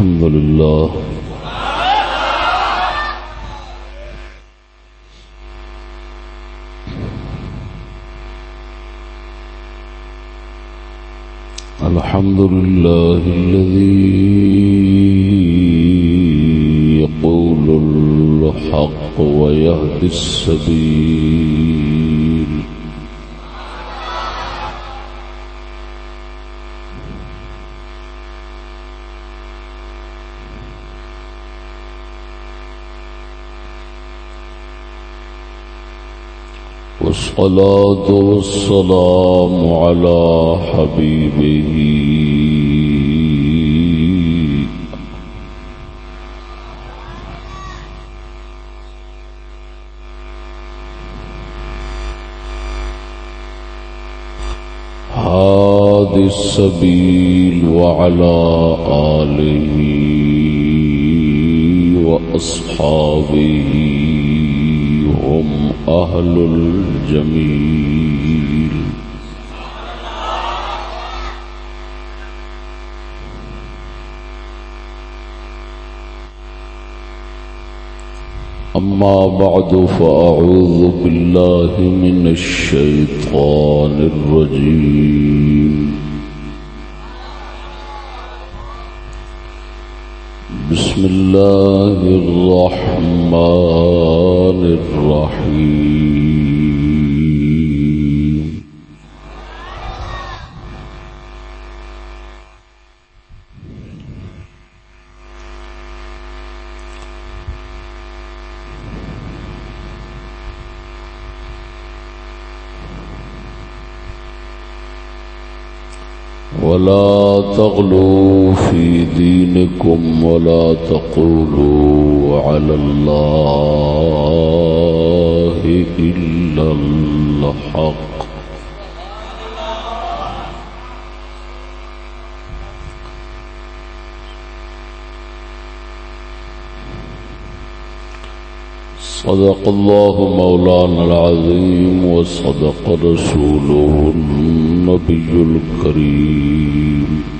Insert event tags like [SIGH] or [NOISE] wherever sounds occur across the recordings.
الحمد لله. الحمد لله الذي يقول الحق ويهدي السبيل. والصلاة والسلام على حبيبه. هادي السبيل وعلى آله وأصحابه. هم أهل الجميل. أما بعد فأعوذ بالله من الشيطان الرجيم. بسم الله الرحمن الرحيم. ولا تغلوا في دينكم ولا تقولوا على الله إلا الحق صدق الله مولانا العظيم وصدق رسوله النبي الكريم.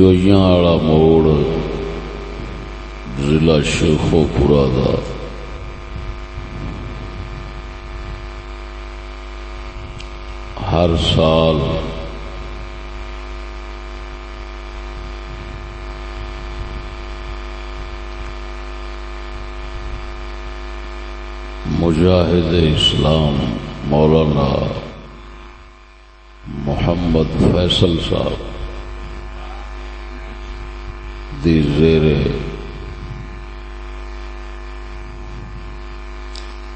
جو والا موڑ، ضلع شیخو پورا دا۔ ہر سال مجاہد اسلام مولانا محمد فیصل صاحب دی زیر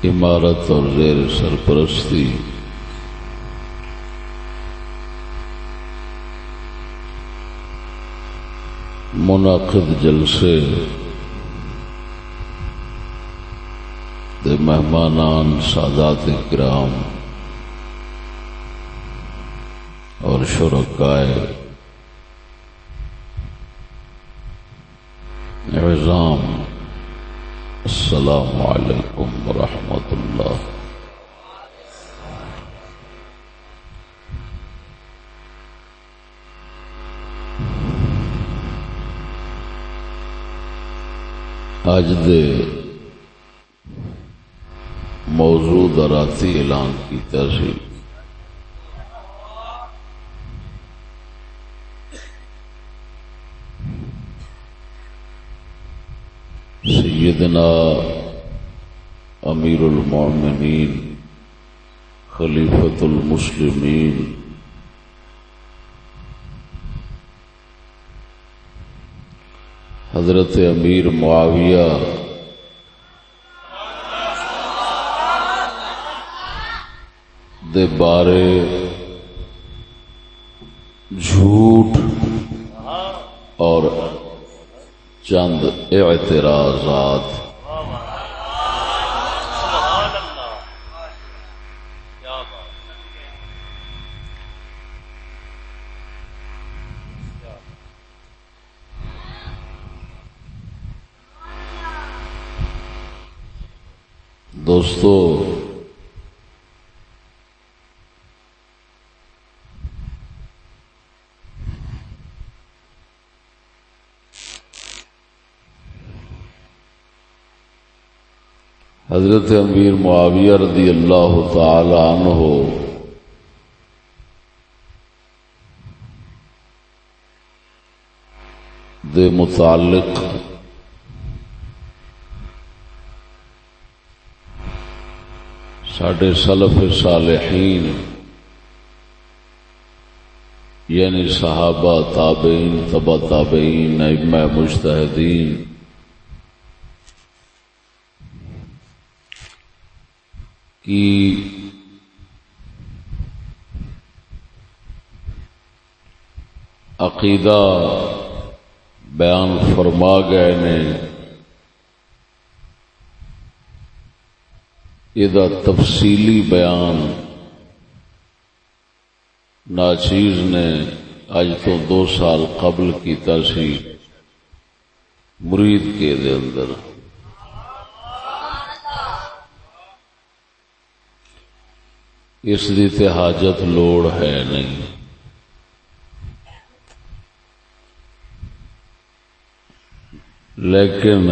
عمارت اور زیر سرپرستی۔ منعقد جلسے مہمانان سادات کرام اور شرکائے نظام السلام علیکم ورحمۃ اللہ اج دے موضوع راتی اعلان کیتا سی سیدنا امیر المومنین خلیفت المسلمین۔ حضرت امیر معاویہ۔ دے بارے جھوٹ اور چند اعتراضات۔ دوستو حضرت امیر معاویہ رضی اللہ تعالی عنہ دے متعلق ساڈے سلف صالحین یعنی صحابہ، تابعین، تبا تابعین، ائمہ مجتہدین کی عقیدہ بیان فرما گئے نے یہ تفصیلی بیان ناچیز نے اج تو دو سال قبل کیتا سی، مرید کے دے اندر۔ اس دی حاجت لوڑ ہے نہیں۔ لیکن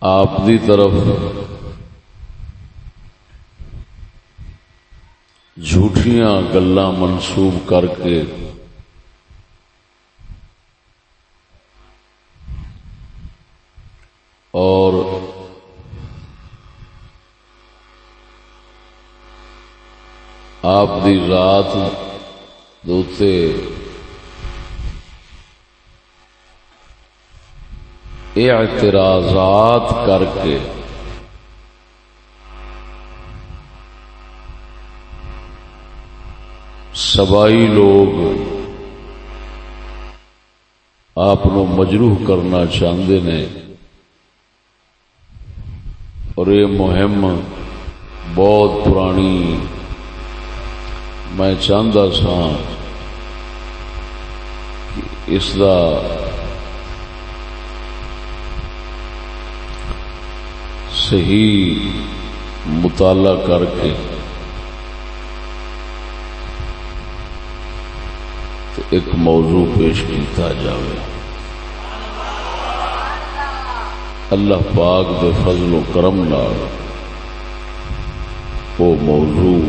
آپ دی طرف جھوٹیاں گلا منسوب کر کے اور آپ دی رات دوتے اعتراضات کر کے سبائی لوگ آپ مجروح کرنا چاہتے نے اور یہ مہم بہت پرانی میں چاہتا سا اس کا صحیح مطالعہ کر کے ایک موضوع پیش کیتا جائے اللہ پاک دے فضل و کرم نال وہ موضوع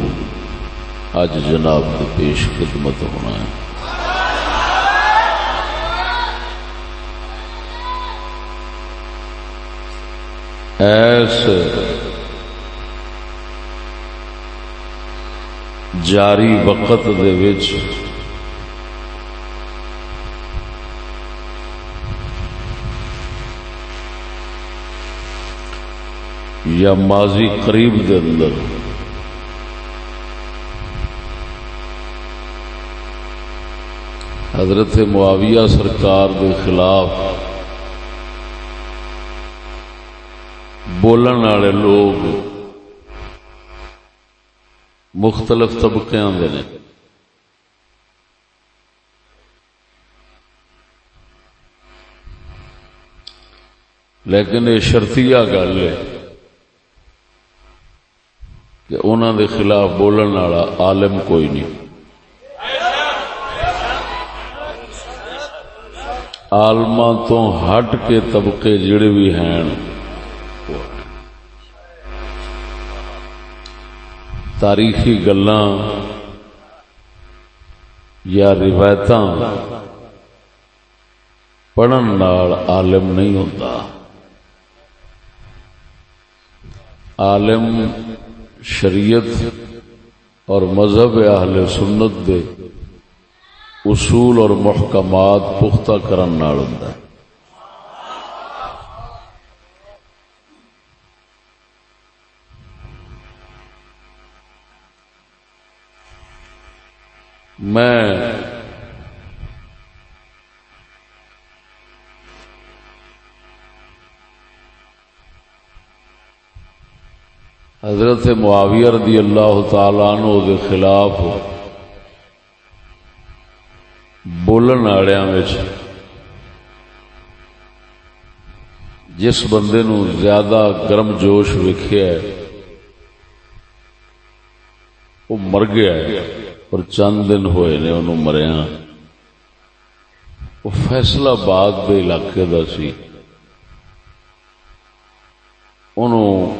اج جناب کی پیش خدمت ہونا ہے۔ ایس جاری وقت دے وچ یا ماضی قریب دے اندر حضرت معاویہ سرکار کے خلاف بولن والے لوگ مختلف طبقے آتے ہیں لیکن یہ شرطیہ گل ہے کہ انہوں دے خلاف بولن والا عالم کوئی نہیں۔ آلما تو ہٹ کے طبقے جڑے بھی ہیں۔ تاریخی گلاں یا روایت پڑھن عالم نہیں ہوتا عالم شریعت اور مذہب اہل سنت دے اصول اور محکمات پختہ کرن نال ہوندا ہے۔ میں حضرت معاویہ رضی اللہ تعالی عنہ دے خلاف بولن والوں جس بندے نو زیادہ گرم جوش ویکیا ہے وہ مر گیا ہے اور چند دن ہوئے نے انہوں مریا وہ فیصلہ باد کے علاقے کا سی انہوں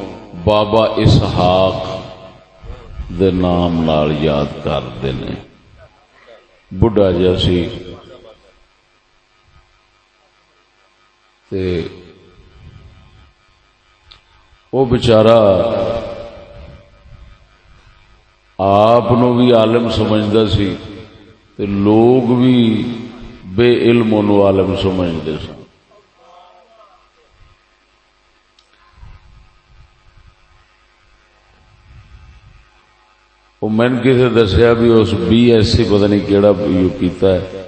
بابا اسحاق دے نام نال یاد کرتے ہیں بڑھا جا سی۔ وہ بچارا آپ بھی عالم سمجھتا سی تے لوگ بھی بے علم عالم سمجھتے سن۔ وہ میں کسی دسیا بھی اس بی ایس سی پتہ نہیں کیڑا یو کیتا ہے۔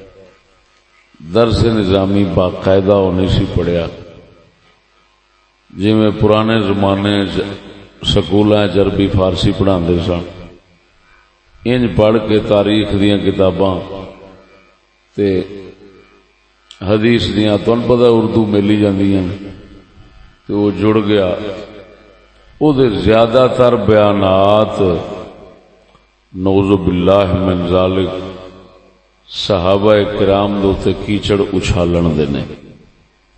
درس نظامی باقاعدہ نہیں سی پڑھیا۔ جی میں پرانے زمانے سکول عربی فارسی پڑھا سن۔ انج پڑھ کے تاریخ دیا کتاباں تے حدیث دیا تن پتا اردو ملی جاندیاں تو وہ جڑ گیا۔ وہ زیادہ تر بیانات نوز باللہ من ذالک، صحابہ کرام دو تے کیچڑ اچھالن دینے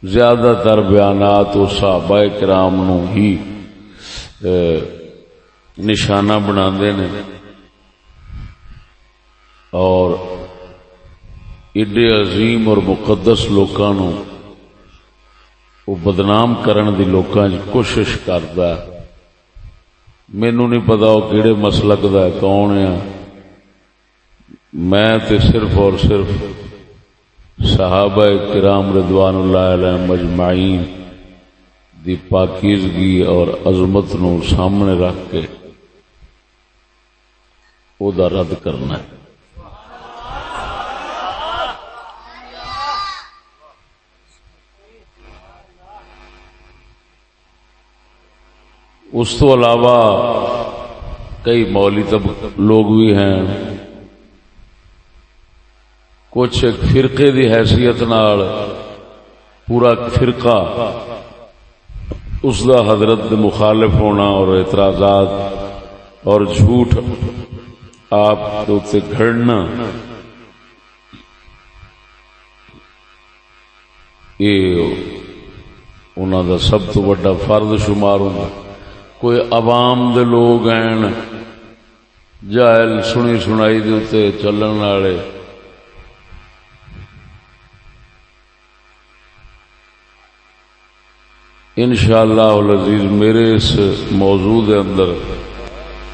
زیادہ تر بیانات و صحابہ کرام نو ہی نشانہ بنا دینے اور ایڈے عظیم اور مقدس لوکاں وہ بدنام کرن دی لوکاں کوشش کرتا ہے مینو نہیں پتا وہ کہڑے مسلک دا ہے، کون ہے؟ میں تے صرف اور صرف صحابہ کرام رضوان اللہ علیہ مجمعین دی پاکیزگی اور عظمت نو سامنے رکھ کے او دا رد کرنا ہے۔ اس تو علاوہ کئی مولی تب لوگ بھی ہیں۔ کچھ ایک فرقے دی حیثیت نال پورا فرقہ اس دا حضرت مخالف ہونا اور اعتراضات اور جھوٹ آپ سے گھڑنا۔ یہ انہوں دا سب تو بڑا فرد شمار ہونا کوئی عوام دے لوگ ہیں۔ جائل سنی سنائی دے چلن والے۔ ان شاء اللہ عزیز میرے اس موضوع دے اندر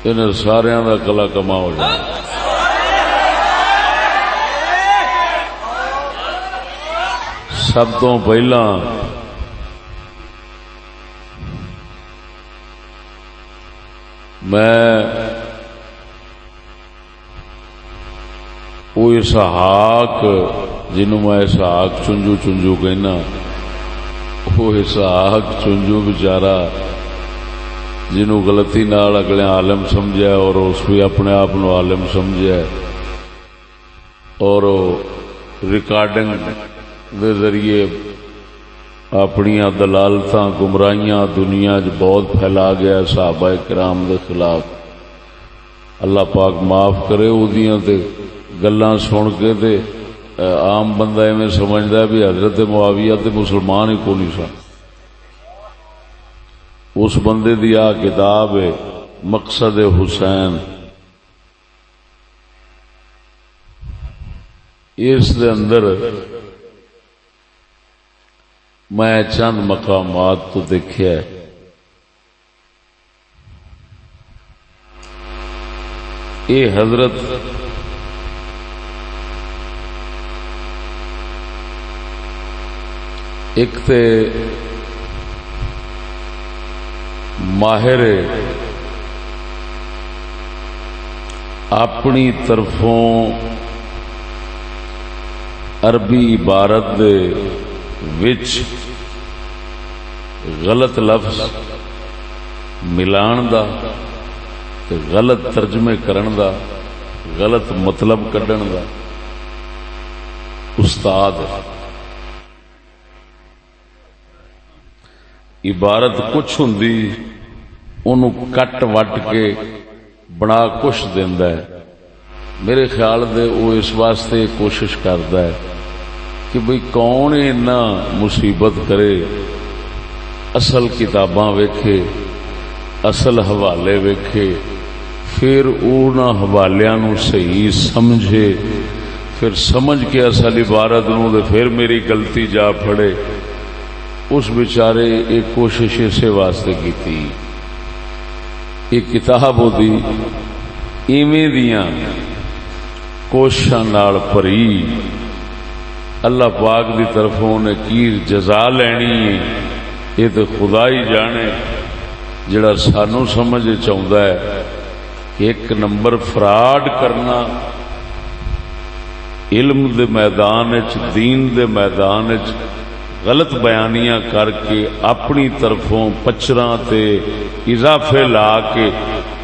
ان سارا کا کلا کما ہو جائے۔ سب تو پہلا میں وہ اسحاق جنوں میں اسحاق چنجو چنجو کہنا، وہ اسحاق چنجو بچارا جنوں غلطی نال اگلے عالم سمجھا اور اس بھی اپنے آپ نو عالم سمجھا اور ریکارڈنگ دے ذریعے اپنی دلالت گمراہیاں دنیا چ بہت پھیلا گیا صحابہ کرام دے خلاف۔ اللہ پاک معاف کرے گلا سن کے تے عام بندہ ایویں سمجھتا ہے بھی حضرت معاویہ تے مسلمان ہی کو نہیں سن۔ اس بندے دی آ کتاب ہے، مقصد حسین۔ اس دے اندر میں چند مقامات تو دیکھا یہ حضرت، ایک تے ماہر اپنی طرفوں عربی عبارت دے وچ غلط لفظ ملان دا تے غلط ترجمے کرن دا غلط مطلب کڈن دا استاد عبارت کچھ ہوں ان کٹ وٹ کے بنا کچھ دینا ہے میرے خیال دے وہ اس واسطے کوشش کرتا ہے کہ بھئی کون اینا مصیبت کرے؟ اصل کتاباں ویکھے، اصل حوالے ویکھے، پھر انہوں حوالیاں نو صحیح سمجھے، پھر سمجھ کے اصل عبارت نو دے پھر میری غلطی جا پڑے۔ اس بیچارے ایک کوشش اسے واسطے کی تھی ایک کتاب ہوتی ایویں دیاں کوششاں نال پری۔ اللہ پاک دی طرفوں نے کی جزا لینی ہے۔ یہ تو خدا ہی جانے جڑا سانو سمجھ چاہتا ہے ایک نمبر فراڈ کرنا علم دے میدان دین دے میدان غلط بیانیاں کر کے اپنی طرفوں پچرا تے اضافے لا کے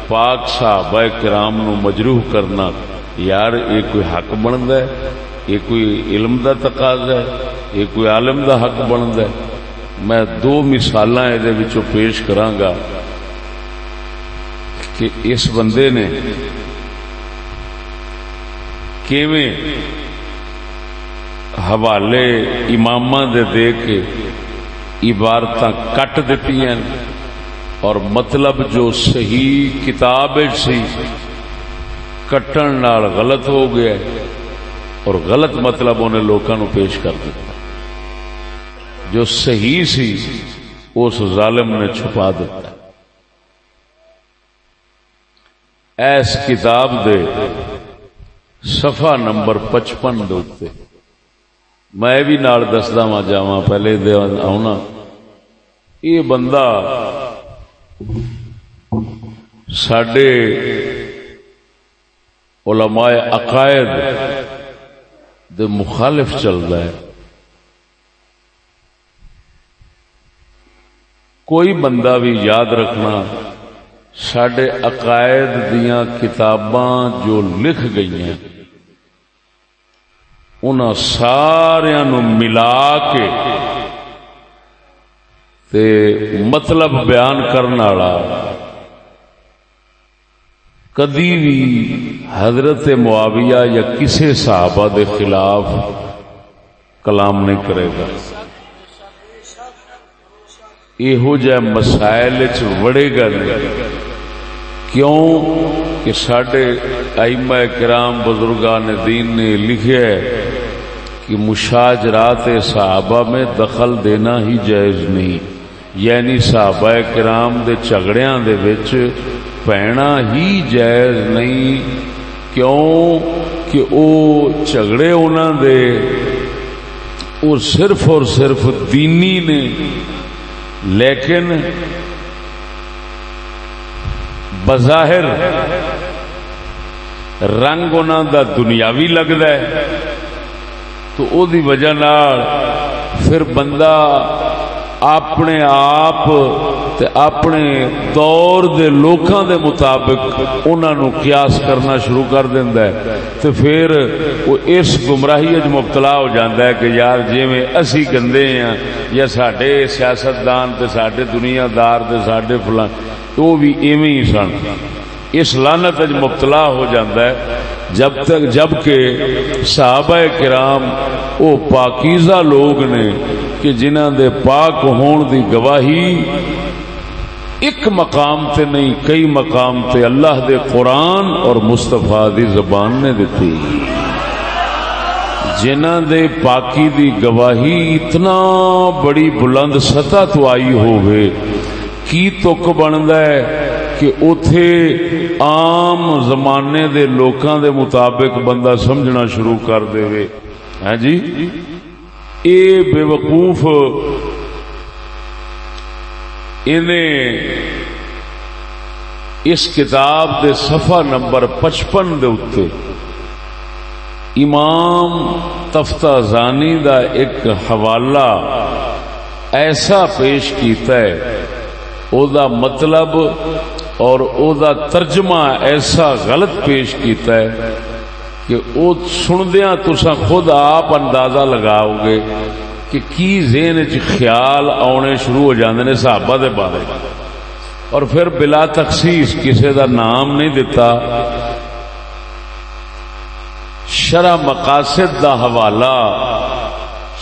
پاک صحابہ کرام نو مجروح کرنا، یار یہ کوئی حق بنتا ہے؟ یہ کوئی علم دا تقاضا ہے، یہ کوئی عالم دا حق بنتا ہے۔ میں دو مثال یہ پیش کرانگا کہ اس بندے نے کیویں حوالے امام دے دے کے عبارت کٹ دیتی ہیں اور مطلب جو صحیح کتاب سی، کٹن نال غلط ہو گیا اور غلط مطلب انہیں لوگوں نو پیش کر دیتا جو صحیح سی، اس ظالم نے چھپا دیتا ایس کتاب دے صفحہ نمبر پچپن دے میں بھی نال دسدا وا جاواں پہلے دے آنا یہ بندہ سڈے علماء عقائد دے مخالف چل رہا ہے۔ کوئی بندہ بھی یاد رکھنا سڈے عقائد دیا کتاباں جو لکھ گئی ہیں ان سارا ملا کے تے مطلب بیان کرنے والا کدی بھی حضرت معاویہ یا کسی صحابہ دے خلاف کلام نہیں کرے گا۔ یہ مسائل وڑے گا نہیں۔ کیوں کہ سڈے ائمہ کرام بزرگان دین نے لکھا ہے کہ مشاجرات صحابہ میں دخل دینا ہی جائز نہیں۔ یعنی صحابہ کرام دے جھگڑیاں دے وچ پینا ہی جائز نہیں، کیوں کہ او جھگڑے انہاں دے وہ صرف اور صرف دینی نے۔ لیکن بظاہر رنگ انہوں دا دنیاوی لگتا ہے، تو او دی وجہ نال پھر بندہ اپنے آپ تے اپنے دور دے لوکاں دے مطابق انہاں نو قیاس کرنا شروع کر دیندا ہے۔ تے پھر وہ اس گمراہی وچ مبتلا ہو جاندا ہے کہ یار جویں اسی گندے ہیں یا ساڈے سیاستدان تے ساڈے دنیا دار تے ساڈے فلاں تو بھی ایویں ہی سن۔ اس لانت مبتلا ہو جاتا ہے۔ جب تک، جبکہ صحابہ کرام او پاکیزہ لوگ نے کہ جنہ دے پاک ہون دی گواہی ایک مقام تے نہیں، کئی مقام تے اللہ دے قرآن اور مصطفیٰ دی زبان نے دیتی جنہ دے پاکی دی گواہی اتنا بڑی بلند سطح تو آئی ہوئے کی تک بنتا ہے کہ اتے عام زمانے دے لوکاں دے مطابق بندہ سمجھنا شروع کر دے وے۔ ہاں جی؟ اے بے وقوف اس کتاب دے صفحہ نمبر پچپن دے اتے امام تفتہ زانی دا ایک حوالہ ایسا پیش کیتا ہے۔ او دا مطلب اور او دا ترجمہ ایسا غلط پیش کیتا ہے کہ او سندیاں تسا خود آپ اندازہ لگاؤ گے۔ کہ کی ذہن چ خیال آنے شروع ہو جاندے نے صحابہ دے بارے اور پھر بلا تخصیص کسی دا نام نہیں دیتا شرع مقاصد دا حوالہ۔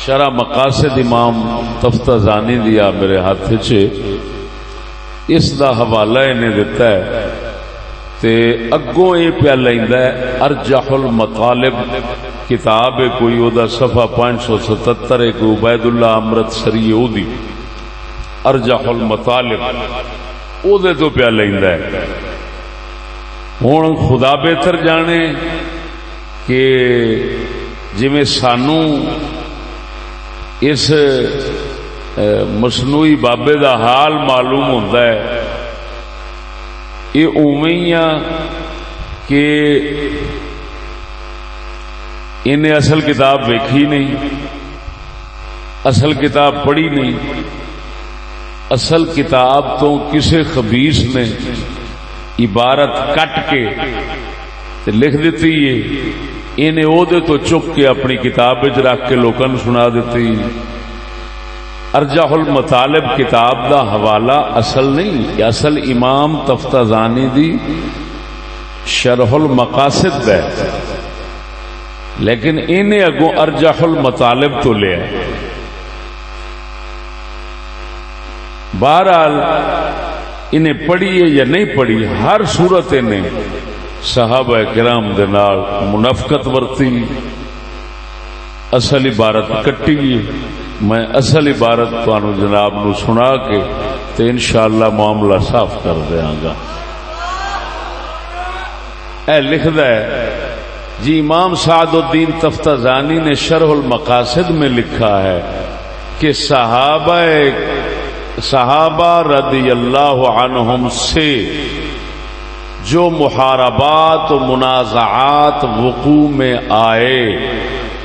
شرع مقاصد امام تفتہ زانی دیا میرے ہاتھ چ اس دا حوالہ انہیں دیتا ہے۔ تے اگوں یہ پیا لیندا ہے، ارجح المطالب۔ کتاب ہے، کوئی او دا صفحہ 577 ہے، کوئی عبید اللہ امرت سری او دی ارجح المطالب۔ او دے تو پیا لیندا ہے۔ ہن خدا بہتر جانے کہ جویں سانو اس مصنوعی بابے دا حال معلوم ہوتا ہے، یہ اویاں کہ انہیں اصل کتاب ویکھی نہیں، اصل کتاب پڑھی نہیں، اصل کتاب تو کسی خبیس نے عبارت کٹ کے لکھ دیتی ہے۔ انہیں عہدے تو چک کے اپنی کتاب رکھ کے لوگوں سنا دیتی ارجہ المطالب کتاب دا حوالہ اصل نہیں اصل امام تفتازانی دی شرح المقاصد ہے۔ لیکن انہیں اگوں ارجہ المطالب تو لیا بہرحال، انہیں پڑھی ہے یا نہیں پڑھی، ہر صورت انہیں صحابہ کرام دے نال منافقت ورتی، اصل عبارت کٹی۔ میں اصل عبارت تانوں جناب نو سنا کے تے انشاءاللہ معاملہ صاف کر دیاں گا۔ اے لکھدا ہے جی امام سعد الدین تفتزانی نے شرح المقاصد میں لکھا ہے کہ صحابہ صحابہ رضی اللہ عنہم سے جو محاربات و منازعات وقوع میں آئے،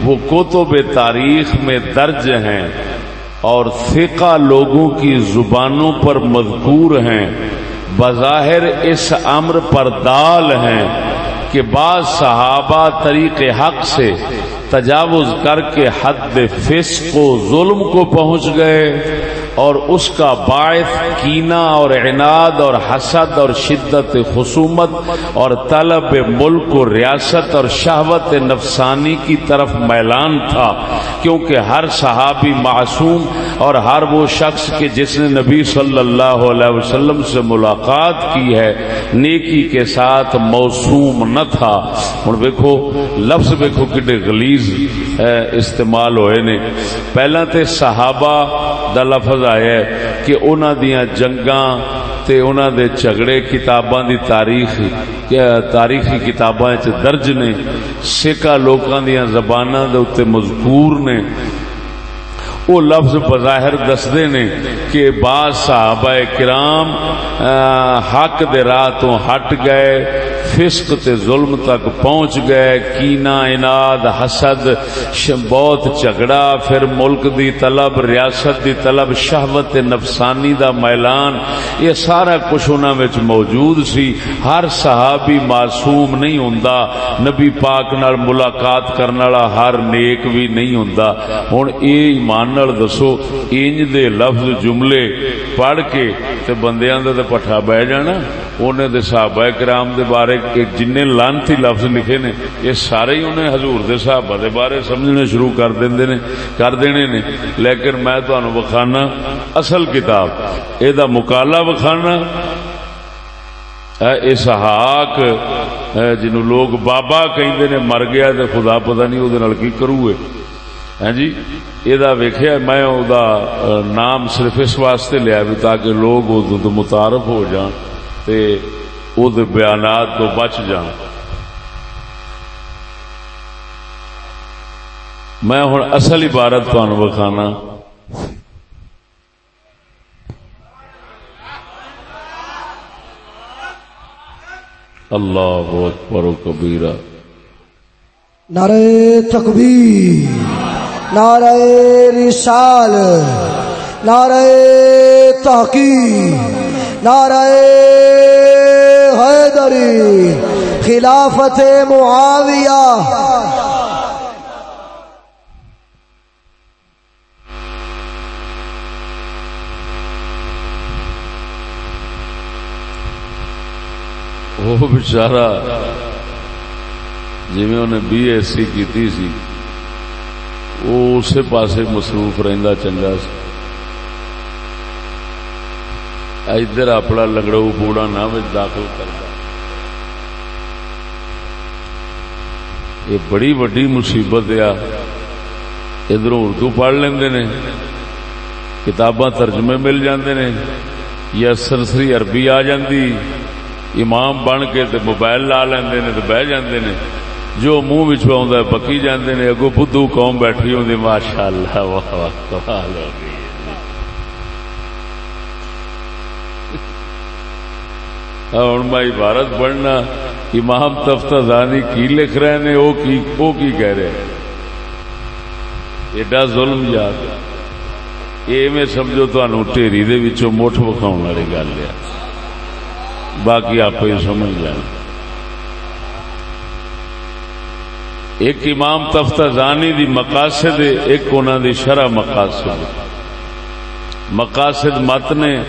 وہ کتب تاریخ میں درج ہیں اور فقہ لوگوں کی زبانوں پر مذکور ہیں، بظاہر اس امر پر دال ہیں۔ کہ بعض صحابہ طریق حق سے تجاوز کر کے حد فسق و ظلم کو پہنچ گئے۔ اور اس کا باعث کینا اور عناد اور حسد اور شدت خصومت اور طلب ملک و ریاست اور شہوت نفسانی کی طرف میلان تھا، کیونکہ ہر صحابی معصوم اور ہر وہ شخص کے جس نے نبی صلی اللہ علیہ وسلم سے ملاقات کی ہے، نیکی کے ساتھ موسوم نہ تھا۔ ہوں ویکو لفظ ویکو کڈے غلیظ استعمال ہوئے نے۔ پہلا تے صحابہ دا لفظ لفظ آیا ہے کہ انہوں دیا جنگاں تے انہوں دے جھگڑے کتاباں دی تاریخ تاریخی کتاباں درج نے سکا لوکاں دیا زباناں دے اتنے مذکور نے۔ وہ لفظ بظاہر دستے نے کہ بعض صحابہ کرام حق دے راہ تو ہٹ گئے فسق تے ظلم تک پہنچ گئے، کینا، اناد، حسد بہت جھگڑا، پھر ملک دی طلب، ریاست دی طلب، شہوت نفسانی دا میلان، یہ سارا کچھ انہوں میں موجود سی۔ ہر صحابی معصوم نہیں ہوندا، نبی پاک نال ملاقات کرنے والا ہر نیک بھی نہیں ہوندا۔ ہن اے ایمان نال دسو، انج دے لفظ جملے پڑھ کے تے بندیاں دا تے پٹھا بہ جانا انہیں دے صحابہ کرام دے بارے جن لانتی لفظ لکھے نے، یہ سارے ہی انہیں حضور دے صحابہ دے بارے سمجھنے شروع کر دیندے نے، کر دینے نے۔ لیکن میں تو انہوں بخانا اصل کتاب، اے دا مکالہ بخانا اسحاق جنہوں لوگ بابا کہیں نے، مر گیا تے خدا پتہ نہیں وہ کی کروے ہاں جی؟ یہ ویخیا میں دا نام صرف اس واسطے لیا بھی تاکہ لوگ متعارف ہو جان۔ تے او بیانات تو بچ جان میں ہوں اصل عبارت تمہیں بکھانا اللہ بہت پرو کبیرا نعرہ تکبیر، نعرہ رسال نعرہ تحقیق، نعرہ حیدری خلافت معاویہ۔ وہ بچارا جی انہیں بی ایس سی کی سی، وہ اسی پاسے مصروف رہندا چنگا سی۔ ادھر اپنا لگڑو کوڑا نہ داخل کرتا یہ بڑی وڈی مصیبت آ۔ ادھر اردو پڑھ لیندے نے؟ کتاباں ترجمے مل جاندے نے، یا سرسری عربی آ جاندی، امام بن کے تے موبائل لا لیندے نے تے بہ جاندے نے۔ جو منہ وچ آوندا ہے پکی جاندے نے، اگوں بدھو قوم بیٹھی ہوندی، ماشاءاللہ، واہ واہ کمال ہو گئی ہوں میں عبارت پڑھنا۔ امام تفتہ کی لکھ رہے نے وہ کی وہ کی کہہ رہے ہیں؟ ایڈا ظلم یاد یہ میں سمجھو تمہوں ٹھیری دے وچوں مٹھ وکھاؤ والی گل ہے۔ باقی آپ ہی سمجھ لیں۔ ایک امام تفتہ زانی دی مقاصد ایک انہوں دی شرح مقاصد۔ مقاصد مت نے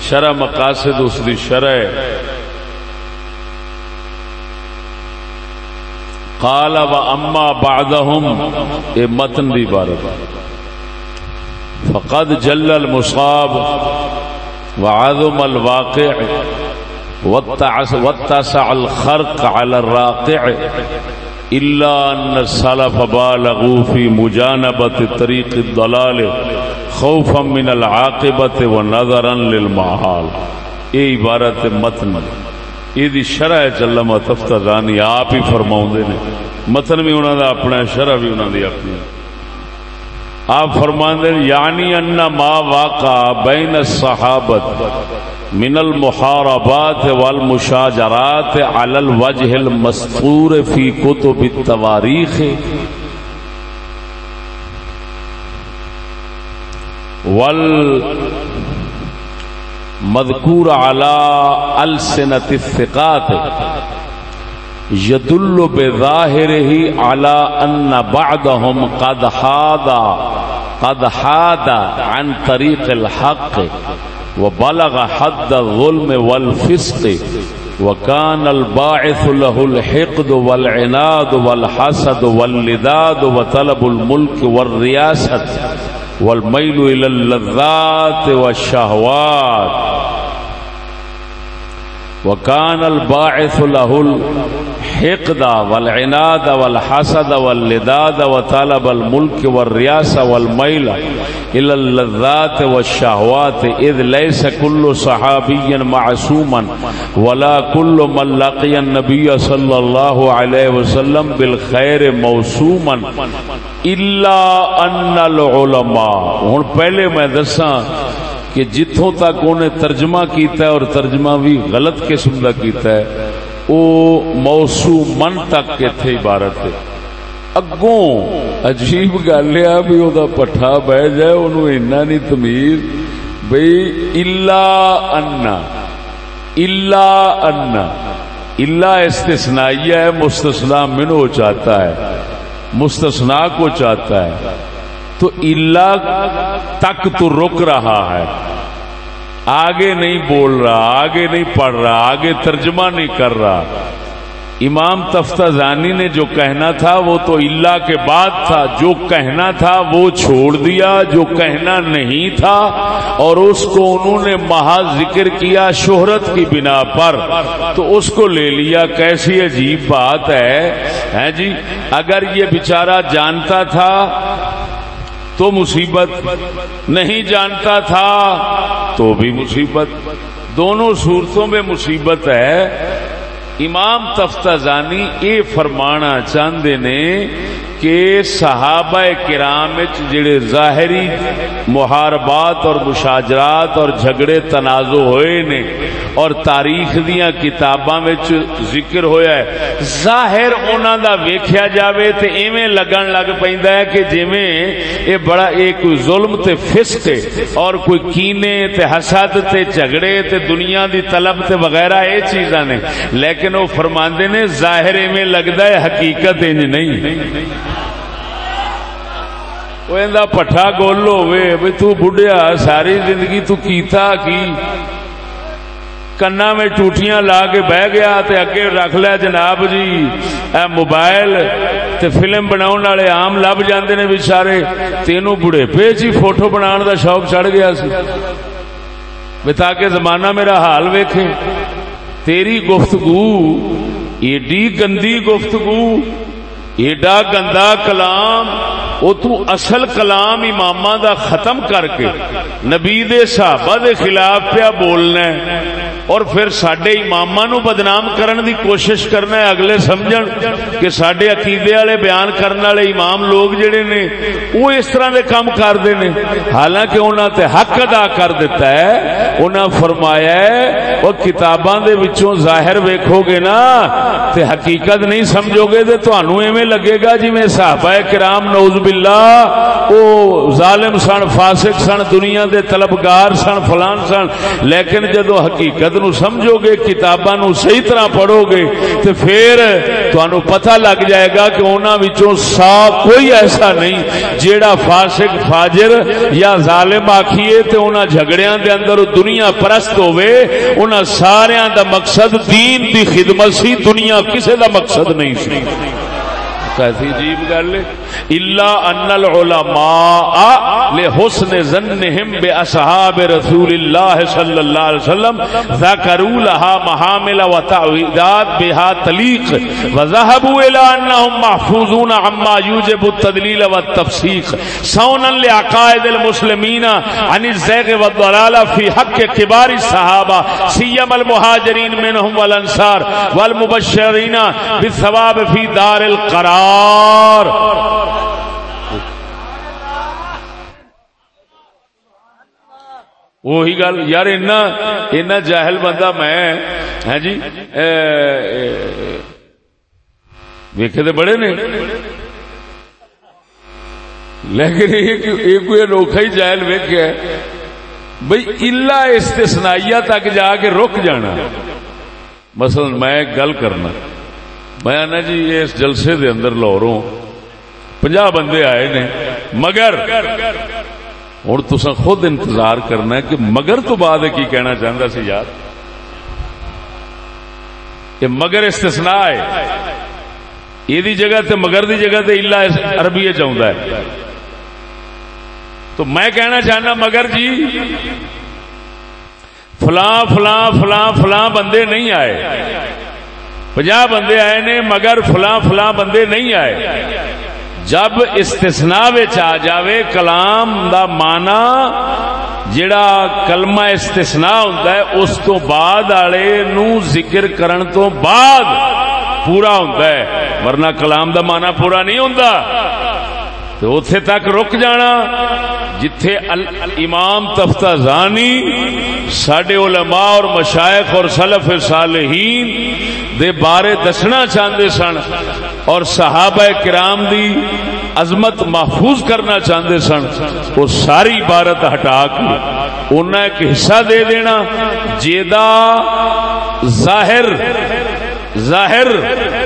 شرح مقاصد اس دی شرح قال و اما بعدهم اے متن دی عبارت فقد جل المصاب وعظم الواقع واتسع الخرق على الراقع إلا أن السلف بالغوا في مجانبة طريق الضلال خوفا من العاقبة ونظرا للمحال۔ اے عبارت متن۔ ہے یہ شرح چلما تفتہ زانی آپ ہی فرماؤں دے نے۔ متن بھی انہوں دا اپنا شرح بھی انہوں دی اپنی آپ فرمان دے یعنی ان ما واقع بین الصحابت من المحاربات والمشاجرات على الوجه المستور في كتب التواريخ والمذكور على ألسنة الثقات يدل بظاهره على أن بعضهم قد حاد قد حاد عن طريق الحق، وبلغ حد الظلم والفسق وكان الباعث له الحقد والعناد والحسد واللداد وطلب الملك والرياسة والميل إلى اللذات والشهوات. وكان الباعث له الحقد والعناد والحسد واللداد وطلب الملك والرياسة والميل إلى اللذات والشهوات، إذ ليس كل صحابي معصوما، ولا كل من لقي النبي صلى الله عليه وسلم بالخير موسوما، إلا أن العلماء. ہن پہلے میں دساں کہ جتوں تک انہیں ترجمہ کیتا ہے اور ترجمہ بھی غلط قسم کا کیتا ہے او موسو من تک کے تھے عبارت ہے۔ اگوں عجیب گل ہے بھی وہ پٹھا بہ جائے انہوں اینا نہیں تمیز۔ بھئی الا انا الا انا، الا استثنائیہ ہے مستثنا منو چاہتا ہے مستثنا کو چاہتا ہے۔ تو اللہ تک تو رک رہا ہے۔ آگے نہیں بول رہا، آگے نہیں پڑھ رہا، آگے ترجمہ نہیں کر رہا۔ امام تفتہ زانی نے جو کہنا تھا وہ تو اللہ کے بعد تھا، جو کہنا تھا وہ چھوڑ دیا، جو کہنا نہیں تھا اور اس کو انہوں نے مہا ذکر کیا شہرت کی بنا پر۔ تو اس کو لے لیا، کیسی عجیب بات ہے۔ جی اگر یہ بیچارہ جانتا تھا تو مصیبت نہیں جانتا تھا، تو بھی مصیبت۔ دونوں صورتوں میں مصیبت ہے۔ امام تفتہ زانی اے فرمانا چاہتے نے کہ صحابہ کرام جڑے ظاہری محاربات اور مشاجرات اور جھگڑے تنازع ہوئے نے اور تاریخ دیا کتاباں ذکر ہویا ہے، ظاہر انہوں دا ویکھیا جاوے تے ایویں لگن لگ پیندا ہے کہ جویں اے بڑا ایک کوئی ظلم تے فسق ہے اور کوئی کینے تے حسد تے جھگڑے تے دنیا دی طلب تے وغیرہ اے چیزاں نے۔ لیکن وہ فرماندے نے، ظاہر ایویں لگدا ہے، حقیقت انج نہیں۔ وہ پٹھا گول ہوئے تو بڑھیا ساری زندگی تو کیتا کی کنا میں ٹوٹیاں لا کے بہ گیا تے اگے رکھ لیا جناب جی اے موبائل تے فلم بناؤ والے آم لب جاندے نے بچارے تینوں بڑھے پے جی فوٹو بنا دا شوق چڑھ گیا سی تاکہ زمانہ میرا حال ویکھے تیری گفتگو ایڈی گندی گفتگو ایڈا گندا کلام او تو اصل کلام امام دا ختم کر کے نبی دے صحابہ دے خلاف پیا بولنا ہے۔ اور پھر سڈے امام نو بدنام کرن دی کوشش کرنا ہے۔ اگلے سمجھن کہ سڈے عقیدے والے بیان کرنے والے امام لوگ جڑے نے وہ اس طرح دے کام کرتے ہیں حالانکہ انہوں تے حق ادا کر دیتا ہے۔ انہوں فرمایا ہے وہ کتاباں دے وچوں ظاہر ویکھو گے نا، تے حقیقت نہیں سمجھو گے، تے تانوں ایویں لگے گا جی میں صحابہ کرام نعوذ باللہ، او ظالم سن، فاسق سن، دنیا دے طلبگار سن، فلان سن، لیکن جدو حقیقت نو سمجھو گے کتاباں نو صحیح طرح پڑھو گے تے پھر تانوں پتہ لگ جائے گا کہ انہاں وچوں سا کوئی ایسا نہیں جیڑا فاسق، فاجر یا ظالم آکھیے تے انہاں جھگڑیاں دے اندر دنیا پرست ہوے انہاں سارے دا مقصد دین دی خدمت سی، دنیا کسے دا مقصد نہیں سی۔ کیسی عجیب گل ہے۔ الا ان العلماء لحسن ظنهم باصحاب رسول الله صلى الله عليه وسلم ذكروا لها محامل و وتعويذات بها تليق وذهبوا الى انهم محفوظون عما يوجب التدليل والتفسيق صونا لعقائد المسلمين عن الزيغ والضلال في حق كبار الصحابه سيما المهاجرين منهم والانصار والمبشرين بالثواب في دار القرار وہی گل، یار اینا جاہل بندہ میں ہاں جی ویکھے تو بڑے نے۔ لیکن یہ کوئی انوکھا ہی جاہل ویکیا بھائی الا استثنائیہ تک جا کے رک جانا۔ مثلا میں گل کرنا۔ میں آنا جی اس جلسے دے اندر لاہوروں پنجا بندے آئے نے، مگر ہوں تسا خود انتظار کرنا ہے کہ مگر تو بعد کی کہنا چاہتا سی یار؟ کہ مگر استثناء ہے۔ یہ جگہ تے مگر دی جگہ تے الا عربی چاہتا ہے۔ تو میں کہنا چاہنا مگر جی فلاں فلاں فلاں فلاں بندے نہیں آئے۔ پنجا بندے آئے نے مگر فلاں فلاں بندے نہیں آئے۔ جب استثناء آ جاوے، کلام دا مانا جڑا کلمہ استثناء ہوتا ہے، اس تو بعد آلے نو ذکر کرن تو بعد پورا ہوتا ہے۔ ورنہ کلام دا مانا پورا نہیں ہوتا تو اتے تک رک جانا۔ جتھے امام تفتہ زانی سڈے علماء اور مشائق اور سلف صالحین دے بارے دسنا چاہتے سن اور صحابہ کرام دی عظمت محفوظ کرنا چاہتے سن، وہ ساری عبارت ہٹا کے انہیں ایک حصہ دے دینا۔ جیدا ظاہر ظاہر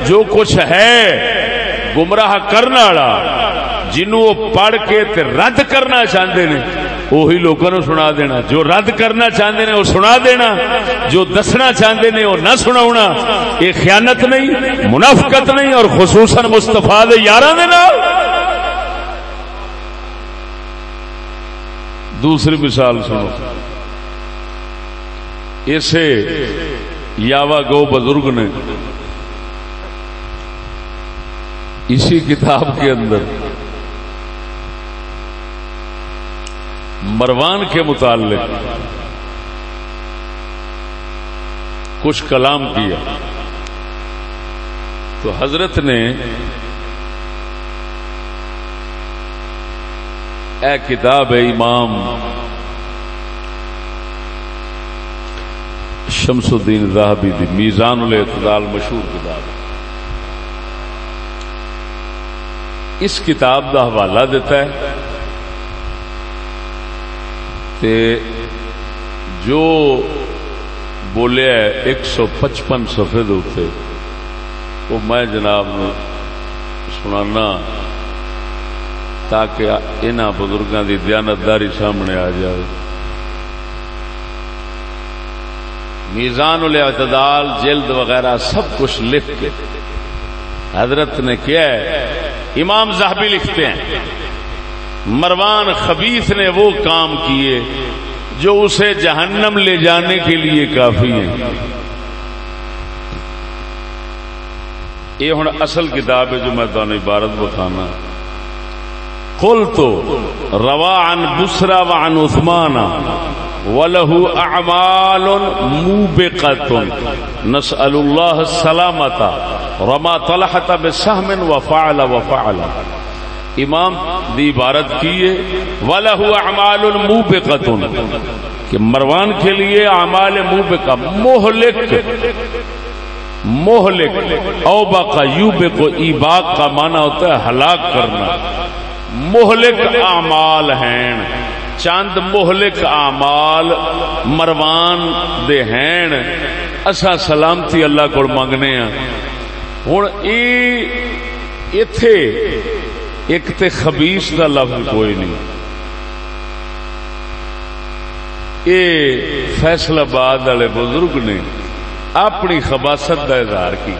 جو کچھ ہے، گمراہ کرنے والا جنوں وہ پڑھ کے تے رد کرنا چاہتے ہیں، وہی لوگوں نے سنا دینا۔ جو رد کرنا چاہتے ہیں، وہ سنا دینا۔ جو دسنا چاہتے ہیں، وہ نہ سنا یہ خیانت نہیں، منافقت نہیں، اور خصوصاً مستفا یار دوسری مثال سنو۔ اسے یاوا گو بزرگ نے اسی کتاب کے اندر مروان کے متعلق کچھ کلام کیا تو حضرت نے اے کتاب ہے امام شمس الدین زاہبی دی میزان الاعتدال مشہور کتاب اس کتاب دا حوالہ دیتا ہے تے جو بولیا ہے ایک سو پچپن سفے دے وہ میں جناب سنانا تاکہ انہاں بزرگاں دی دیانتداری سامنے آ جائے میزان الاعتدال، جلد وغیرہ سب کچھ لکھ کے حضرت نے کیا ہے، امام زہبی لکھتے ہیں۔ مروان خبیث نے وہ کام کیے جو اسے جہنم لے جانے کے لیے کافی ہیں۔ یہ ہوں اصل کتاب ہے جو میں تمہیں عبارت بتانا۔ قل تو، روا عن بسرا وعن عثمان، وله اعمال موبقه نسال الله السلامه رما طلحه بسهم وفعل وفعل امام دی عبارت کیے وله اعمال موبقه کہ مروان کے لیے اعمال موبقه مہلک مہلک اوبا کا یوب کو ایباق کا مانا ہوتا ہے ہلاک کرنا۔ مہلک اعمال ہیں چند مہلک اعمال مروان دے ہیں۔ اسا سلامتی اللہ کو منگنے ہیں ہوں اتے ایک تے خبیس دا لفظ کوئی نہیں۔ اے فیصلہ باد والے بزرگ نے اپنی خباست کا اظہار کیا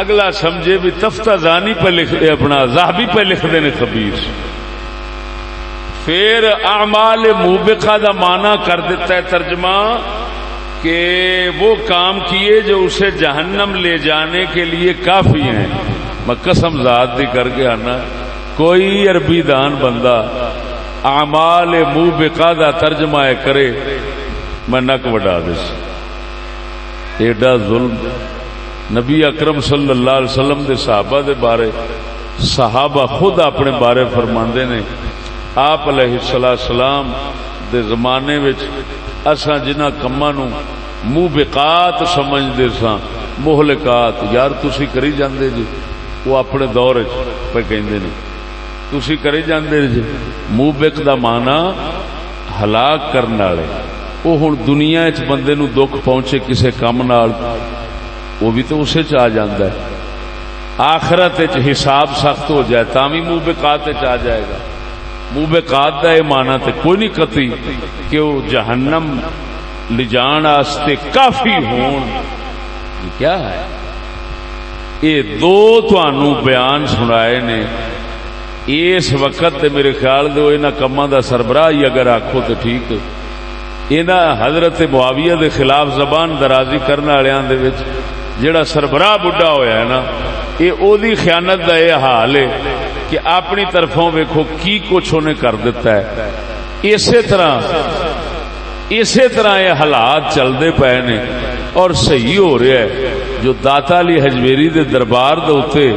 اگلا سمجھے بھی تفتہ زانی پہ لکھ اپنا زاہبی پہ لکھ دینے خبیر پھر اعمال موبقہ دا معنی کر دیتا ہے ترجمہ۔ کہ وہ کام کیے جو اسے جہنم لے جانے کے لیے کافی ہیں۔ میں قسم ذات دی کر کے آنا، کوئی عربی دان بندہ اعمال موبقہ دا ترجمہ کرے، میں نک وڈا دس۔ ایڈا ظلم نبی اکرم صلی اللہ علیہ وسلم دے صحابہ دے بارے، صحابہ خود اپنے بارے فرماندے نے۔ آپ علیہ السلام دے زمانے وچ اساں جنہ کما نو منہ بکات سمجھتے سا مہلکات، یار تسی کری جاندے جی وہ اپنے دور پہ کہندے نے۔ تسی کری جاندے جی منہ بک دا مانا ہلاک کرنے والے۔ وہ ہوں دنیا چ بندے نو دکھ پہنچے کسے کام نال، وہ بھی تو اسے چ جاندہ ہے۔ آخرت حساب سخت ہو جائے تامی منہ بکات آ جائے گا۔ منہ بکات کا یہ مانا تے کوئی نہیں کتی کہ وہ جہنم لجان آستے کافی ہون۔ کیا ہے؟ یہ دو تھانو بیان سنائے نے۔ اس وقت تے میرے خیال دے انہاں کماں دا سربراہ ہی اگر آکھو تو ٹھیک۔ انہاں حضرت معاویہ دے خلاف زبان درازی کرنے والےاں دے وچ جڑا سربراہ بڈھا ہویا ہے نا، یہ او دی خیانت دا یہ حال ہے۔ کہ اپنی طرفوں ویکھو کی کچھ انہیں کر دیتا ہے۔ اسی طرح اسی طرح یہ حالات چلتے پے نے اور صحیح ہو رہا ہے۔ جو داتا علی ہجویری دے دربار دے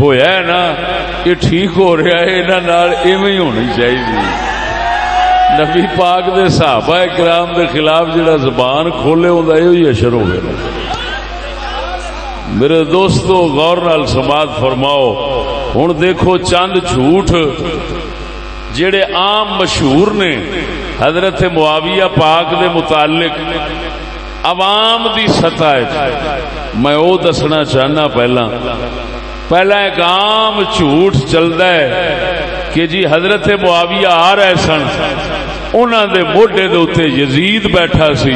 ہویا ہے نا، یہ ٹھیک ہو رہا ہے یہاں ایویں ہونی چاہیے۔ نبی پاک دے صحابہ کرام دے خلاف جڑا زبان کھولے ہوں یہ اشر ہو گیا۔ میرے دوستو، غور نال سماعت فرماؤ۔ ہوں دیکھو چند جھوٹ جڑے عام مشہور نے حضرت معاویہ پاک دے متعلق عوام دی سطح میں او دسنا چاہنا پہلا۔ پہلا ایک عام جھوٹ چلتا ہے کہ جی حضرت معاویہ آ رہے سن انہوں دے موڈے دے اتنے یزید بیٹھا سی۔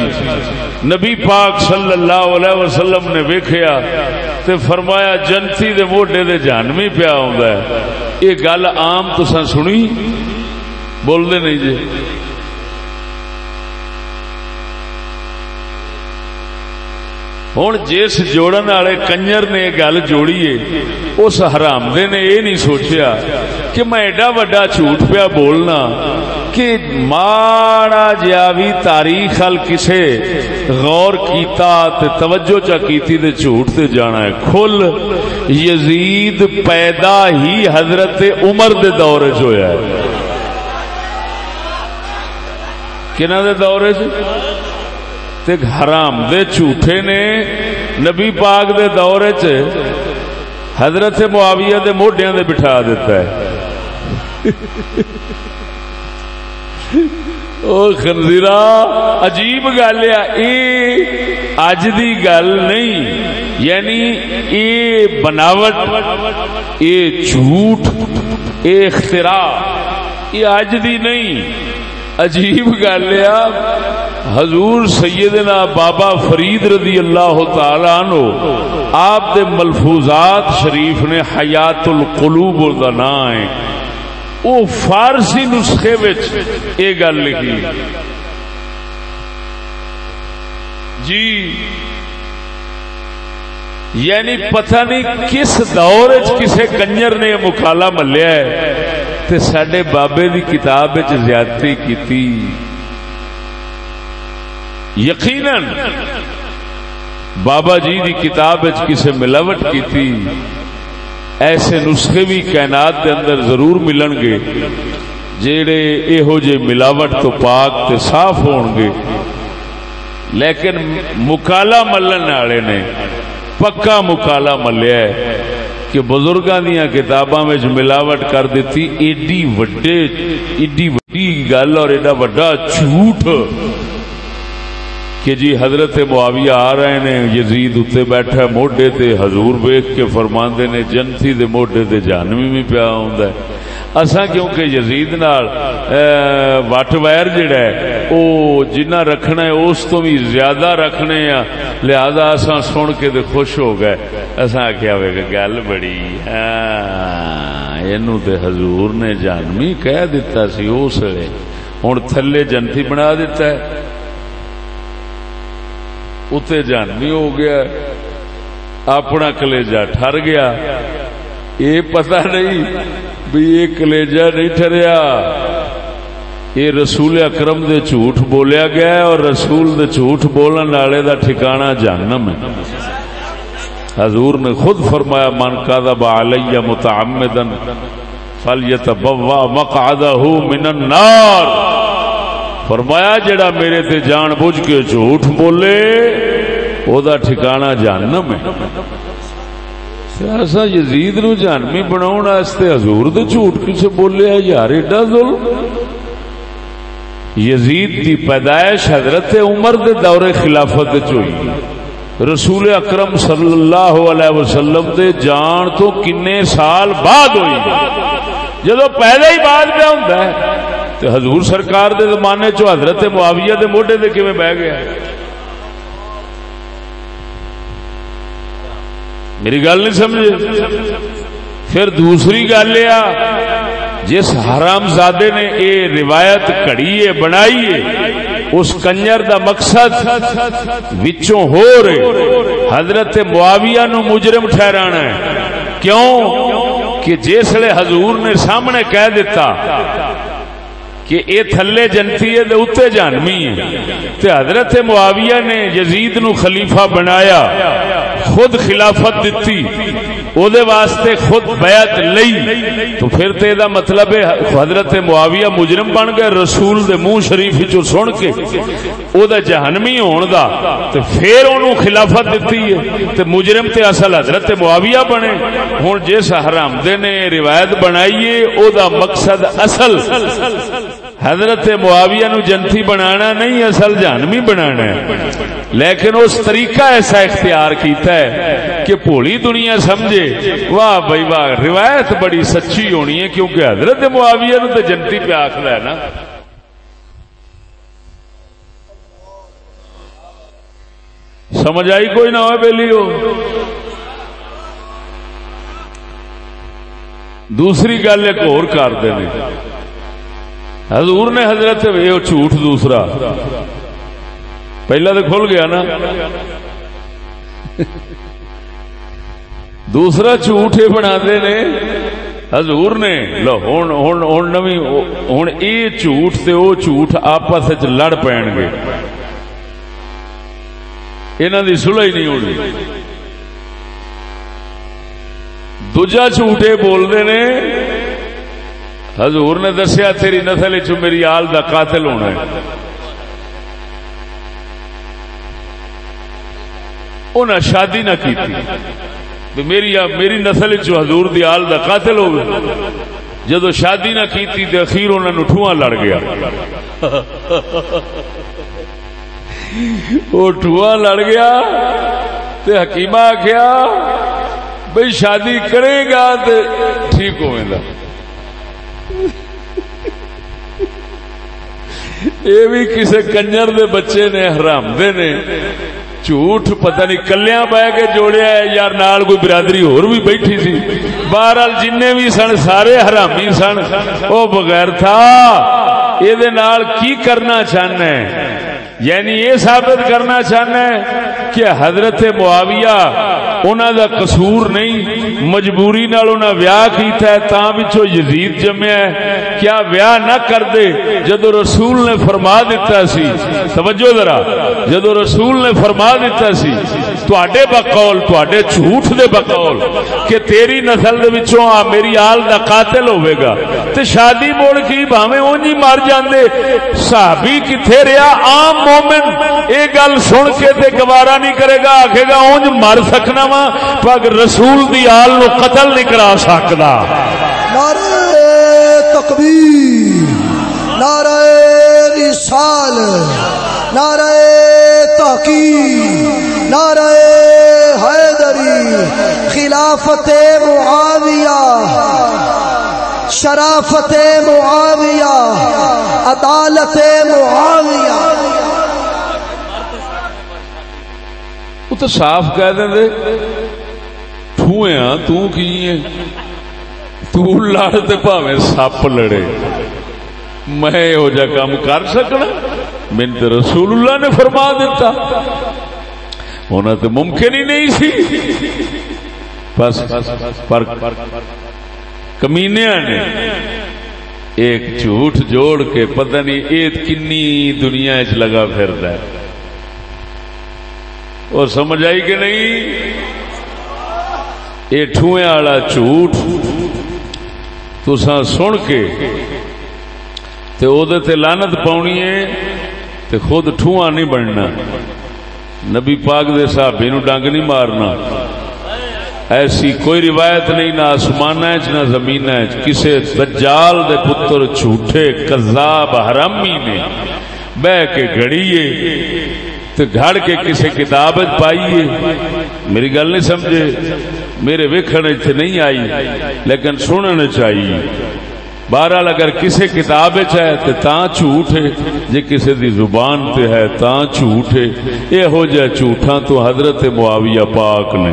نبی پاک صلی اللہ علیہ وسلم نے ویکھیا تے فرمایا جنتی دے موڈے دے جانوی پیا ہوندا ہے۔ یہ گل عام تساں سنی؟ بول دے نہیں جی۔ ہوں جس جوڑن والے کنجر نے گل جوڑی ہے، اس حرام دے نے یہ نہیں سوچیا کہ میں ایڈا وڈا جھوٹ پیا بولنا۔ کہ ماڑا جیا بھی تاریخ ال کسے غور کیتا تے توجہ چا کیتی تے جھوٹ تے جانا ہے۔ کھل یزید پیدا ہی حضرت عمر دے دور چ ہویا ہے۔ کنہ دے دور چ تے حرام دے جھوٹے نے نبی پاک دے دور چ حضرت معاویہ دے موڈیاں دے بٹھا دیتا ہے۔ [LAUGHS] او خنزیرا عجیب گل ہے اج دی گل نہیں یعنی اے بناوٹ اے جھوٹ اے اختراع یہ اج دی نہیں عجیب گل ہے حضور سیدنا بابا فرید رضی اللہ تعالی عنہ آپ دے ملفوظات شریف نے حیات القلوب دا نام ہے او فارسی نسخے وچ اے گل لکھی۔ جی۔ یعنی پتہ نہیں کس دور کسے کنجر نے مکالا ملیا ہے تے سڈے بابے دی کتاب زیادتی کی یقیناً بابا جی دی کتاب کسے ملاوٹ کی ایسے نسخے بھی کائنات دے اندر ضرور ملن گے، جیڑے یہو جے ملاوٹ تو پاک تے صاف ہون گے۔ لیکن مکالا ملن والے نے، پکا مکالا ملیا ہے کہ بزرگاں دیا کتاباں میں ملاوٹ کر دیتی، ایڈی وڈے، ایڈی وڈی گل اور ایڈا وڈا جھوٹ۔ کہ جی حضرت معاویہ آ رہے نے یزید اتنے بیٹھا موڈے تے حضور ویخ کے فرماندے نے، جنتی دے موڈے تے جانوی بھی پیا ہوں اساں کیونکہ یزید نال وٹ وائر جڑا ہے، او جنہ رکھنا ہے، اس تو بھی زیادہ رکھنے ہیں۔ لہذا اساں سن کے تے خوش ہو گئے۔ اساں کیا ہوئے گل بڑی ہاں اینو تے حضور نے جانوی کہہ دیتا سی، اس ویلے۔ ہن تھلے جنتی بنا دیتا ہے۔ اتنے جانوی ہو گیا اپنا کلیجا ٹر گیا یہ پتا نہیں بھی یہ کلیجا نہیں ٹریا یہ رسول اکرم دے جھوٹ بولیا گیا اور رسول دے جھوٹ بولن والے دا ٹھکانا جہنم ہے حضور نے خود فرمایا من کذب علی متعمدا فلیتبوا مقعدہ من النار فرمایا جڑا میرے تے جان بوجھ کے جھوٹ بولے او دا ٹھکانہ جہنم ہے۔ ایسا یزید نو جانمی بناؤ واسطے حضور دے جھوٹ کسے بولے یار ایڈا ظلم۔ یزید دی پیدائش حضرت عمر دے دور خلافت چوئی رسول اکرم صلی اللہ علیہ وسلم دے جان تو کنے سال بعد ہوئی۔ جدو پہلے ہی بعد پہ ہوتا ہے تو حضور سرکار دے زمانے چو حضرت معاویہ دے موڈے دے کیویں بہ گیا میری گل نہیں سمجھے۔ پھر دوسری گل یہ جس حرام زادے نے اے روایت کڑی ہے، بنائی ہے، اس کنجر دا مقصد وچوں ہو رہے۔ حضرت معاویہ نو مجرم ٹھہرانا ہے۔ کیوں؟ کہ جسے حضور نے سامنے کہہ دیتا کہ اے تھلے جنتی ہے دے اتے جانمی ہے۔ تے حضرت معاویہ نے یزید نو خلیفہ بنایا، خود خلافت دیتی او دے واسطے خود بیعت لئی۔ تو پھر تے دا مطلب ہے، حضرت معاویہ مجرم بن گئے، رسول دے منہ شریف چو سن کے او دا جہنمی ہون دا۔ تے پھر اونوں خلافت دیتی ہے۔ تے مجرم تے اصل حضرت معاویہ بنے۔ ہن جس حرام دے نے روایت بنائی ہے او دا مقصد اصل حضرت معاویہ نو جنتی بنانا نہیں، اصل جہنمی بنانا ہے۔ لیکن اس طریقہ ایسا اختیار کیتا ہے کہ پولی دنیا سمجھے۔ واہ بھائی، واہ، روایت بڑی سچی ہونی ہے، کیونکہ حضرت معاویہ نو تو جنتی پہ آخر ہے نا۔ سمجھ آئی کوئی نہ ہو بیلی ہو دوسری گل ایک اور کر دیں حضور نے حضرت جھوٹ دوسرا پہلا تو کھل گیا نا دوسرا جھوٹ یہ بنا نے حضور نے لو ہوں ہوں یہ جھوٹ تے وہ جھوٹ آپس وچ لڑ پین گے۔ انہوں دی سلح ہی نہیں ہونی۔ دوجا جھوٹے بولتے نے حضور نے دسیا تیری نسل چ میری آل دا قاتل ہونا ہے۔ انہیں شادی نہ کی میری میری نسل چ حضور دی آل دا قاتل ہو جدو شادی نہ کی تو اخیر انہوں ٹھواں لڑ گیا۔ [LAUGHS] وہ ٹھواں لڑ گیا تے حکیمہ آخیا بھائی شادی کرے گا تو ٹھیک ہو یہ بھی کسی کنجر دے بچے نے حرام دے نے۔ جھوٹ پتہ نہیں کلیا بہ کے جوڑیا ہے، یار نال کوئی برادری اور بھی بیٹھی سی۔ بہرحال جن بھی سن، سارے حرامی سن۔ وہ بغیر تھا۔ یہ کی کرنا چاہنا ہے یعنی یہ ثابت کرنا چاہنا ہے کہ حضرت معاویہ انہوں دا قصور نہیں، مجبوری نال انہاں ویاہ کیتا ہے، تاں وچوں یزید جمیا ہے۔ کیا ویاہ نہ کر دے جدو رسول نے فرما دیتا سی، توجہ ذرا جدو رسول نے فرما دیتا سی، تواڈے بقول، تواڈے جھوٹ دے بقول کہ تیری نسل دے وچوں آ میری آل دا قاتل ہوے گا۔ تے شادی موڑ کی بھاویں اونجی مر جاندے۔ صحابی کتھے رہیا؟ عام مومن، اے گل سن کے تے گوارا نہیں کرے گا، آکھے گا اونج مر سکنا وا پگ رسول دی آل نو قتل نہیں کرا سکتا نعرہ تکبیر، نعرہ رسال، نعرہ تحقیق نعرہ حیدری، خلافت معاویہ۔ شرافت معاویہ، عدالت معاویہ۔ وہ تو صاف کہہ دیں دے ٹھوئے ہاں تو کی تو لڑ تے پاویں سپ لڑے۔ میں ہو جا کام کر سکنا۔ من تے رسول اللہ نے فرما دیتا ہونا تو ممکن ہی نہیں سی۔ بس پر کمینیا نے۔ ایک جھوٹ جوڑ کے پتہ نہیں ایت کنی دنیا چ لگا پھردا ہے۔ اور سمجھ آئی کہ نہیں؟ یہ ٹھوئے والا جھوٹ تو سن کے تے او دے تے لانت پاؤنی ہے تے خود ٹھواں نہیں بننا۔ نبی پاک دے صحابی نو ڈنگ نہیں مارنا۔ ایسی کوئی روایت نہیں، نہ آسمان نہ زمین کسے دجال دے پتر جھوٹے، کذاب، حرامی نے بہ کے گھڑیے تو گھڑ کے کسی کتاب پائیے۔ میری گل نہیں سمجھے۔ میرے ویکھنے سے نہیں آئی، لیکن سننے چاہیے بہرحال اگر کسی کتاب ہے تو تا جھوٹ ہے جی کسی دی زبان تے ہے تا جھوٹ ہے۔ یہ ہو جائے جھوٹا تو حضرت معاویہ پاک نے۔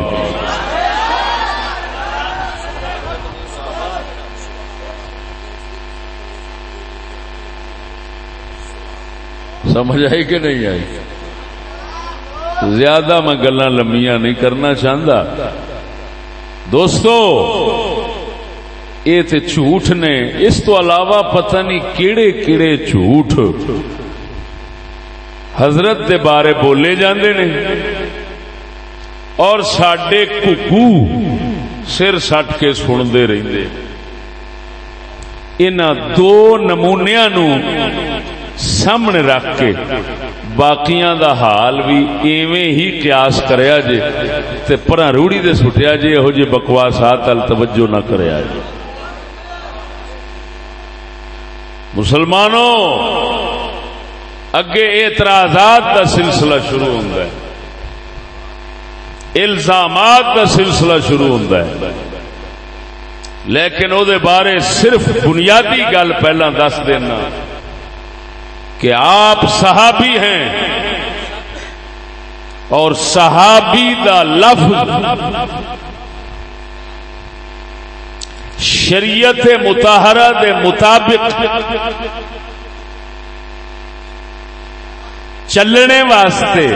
سمجھ آئی کہ نہیں آئی؟ زیادہ میں گلا لمیا نہیں کرنا چاہتا دوستو، یہ تے جھوٹ نے، اس تو علاوہ پتہ نہیں کیڑے کیڑے جھوٹ۔ حضرت دے بارے بولے جاندے نے۔ اور سڈے ککو سر سٹ کے سنتے رہتے ان دو نمونیا نو سامنے رکھ کے باقیاں دا حال بھی ایویں ہی قیاس کریا جے تے پرا روڑی دے سٹیا جے ہو جے بکواسات ال توجہ نہ کریا جے۔ مسلمانوں، اگے اعتراضات دا سلسلہ شروع ہوندا ہے۔ الزامات دا سلسلہ شروع ہوندا ہے۔ لیکن او دے بارے صرف بنیادی گل پہلا دس دینا۔ کہ آپ صحابی ہیں اور صحابی دا لفظ شریعت متحرہ دے مطابق چلنے واسطے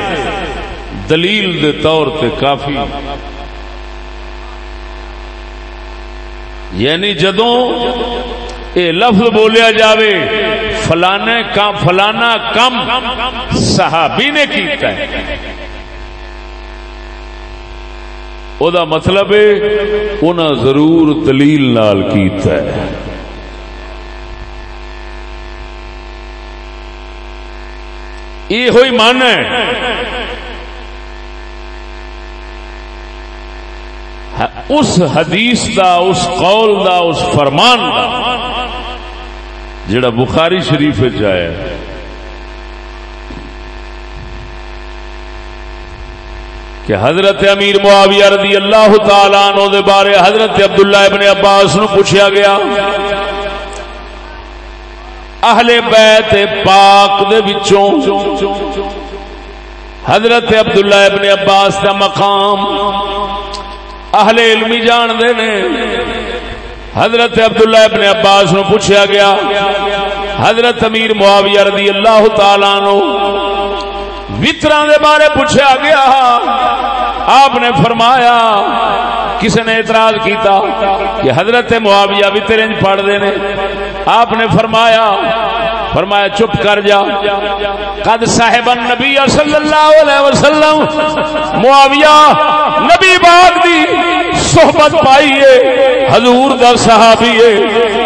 دلیل دے طور پہ کافی۔ یعنی جدوں اے لفظ بولیا جاوے فلانے کا فلانا کم صحابی نے کیتا ہے۔ او دا مطلب ہے انہاں ضرور دلیل نال کیتا ہے۔ یہ ہوئی مان ہے۔ اس حدیث دا، اس قول دا، اس فرمان دا۔ جڑا بخاری شریف آیا کہ حضرت امیر معاویہ رضی اللہ تعالیٰ عنہ دے بارے حضرت عبداللہ ابن عباس نو پوچھا گیا۔ اہل بیت پاک دے وچوں حضرت عبداللہ ابن عباس دا مقام اہل علمی جان دے نے۔ حضرت عبداللہ ابن عباس نو پوچھا گیا، حضرت امیر معاویہ رضی اللہ تعالی نو وطران دے بارے پوچھا گیا، آپ نے فرمایا کسی نے اعتراض کیتا کہ حضرت معاویہ وطر انج پڑھ دے نے؟ آپ نے فرمایا فرمایا، چپ کر جا۔ قد صاحب النبی صلی اللہ علیہ وسلم، معاویہ نبی باغ دی صحبت پائی ہے، حضور دا صحابی ہے۔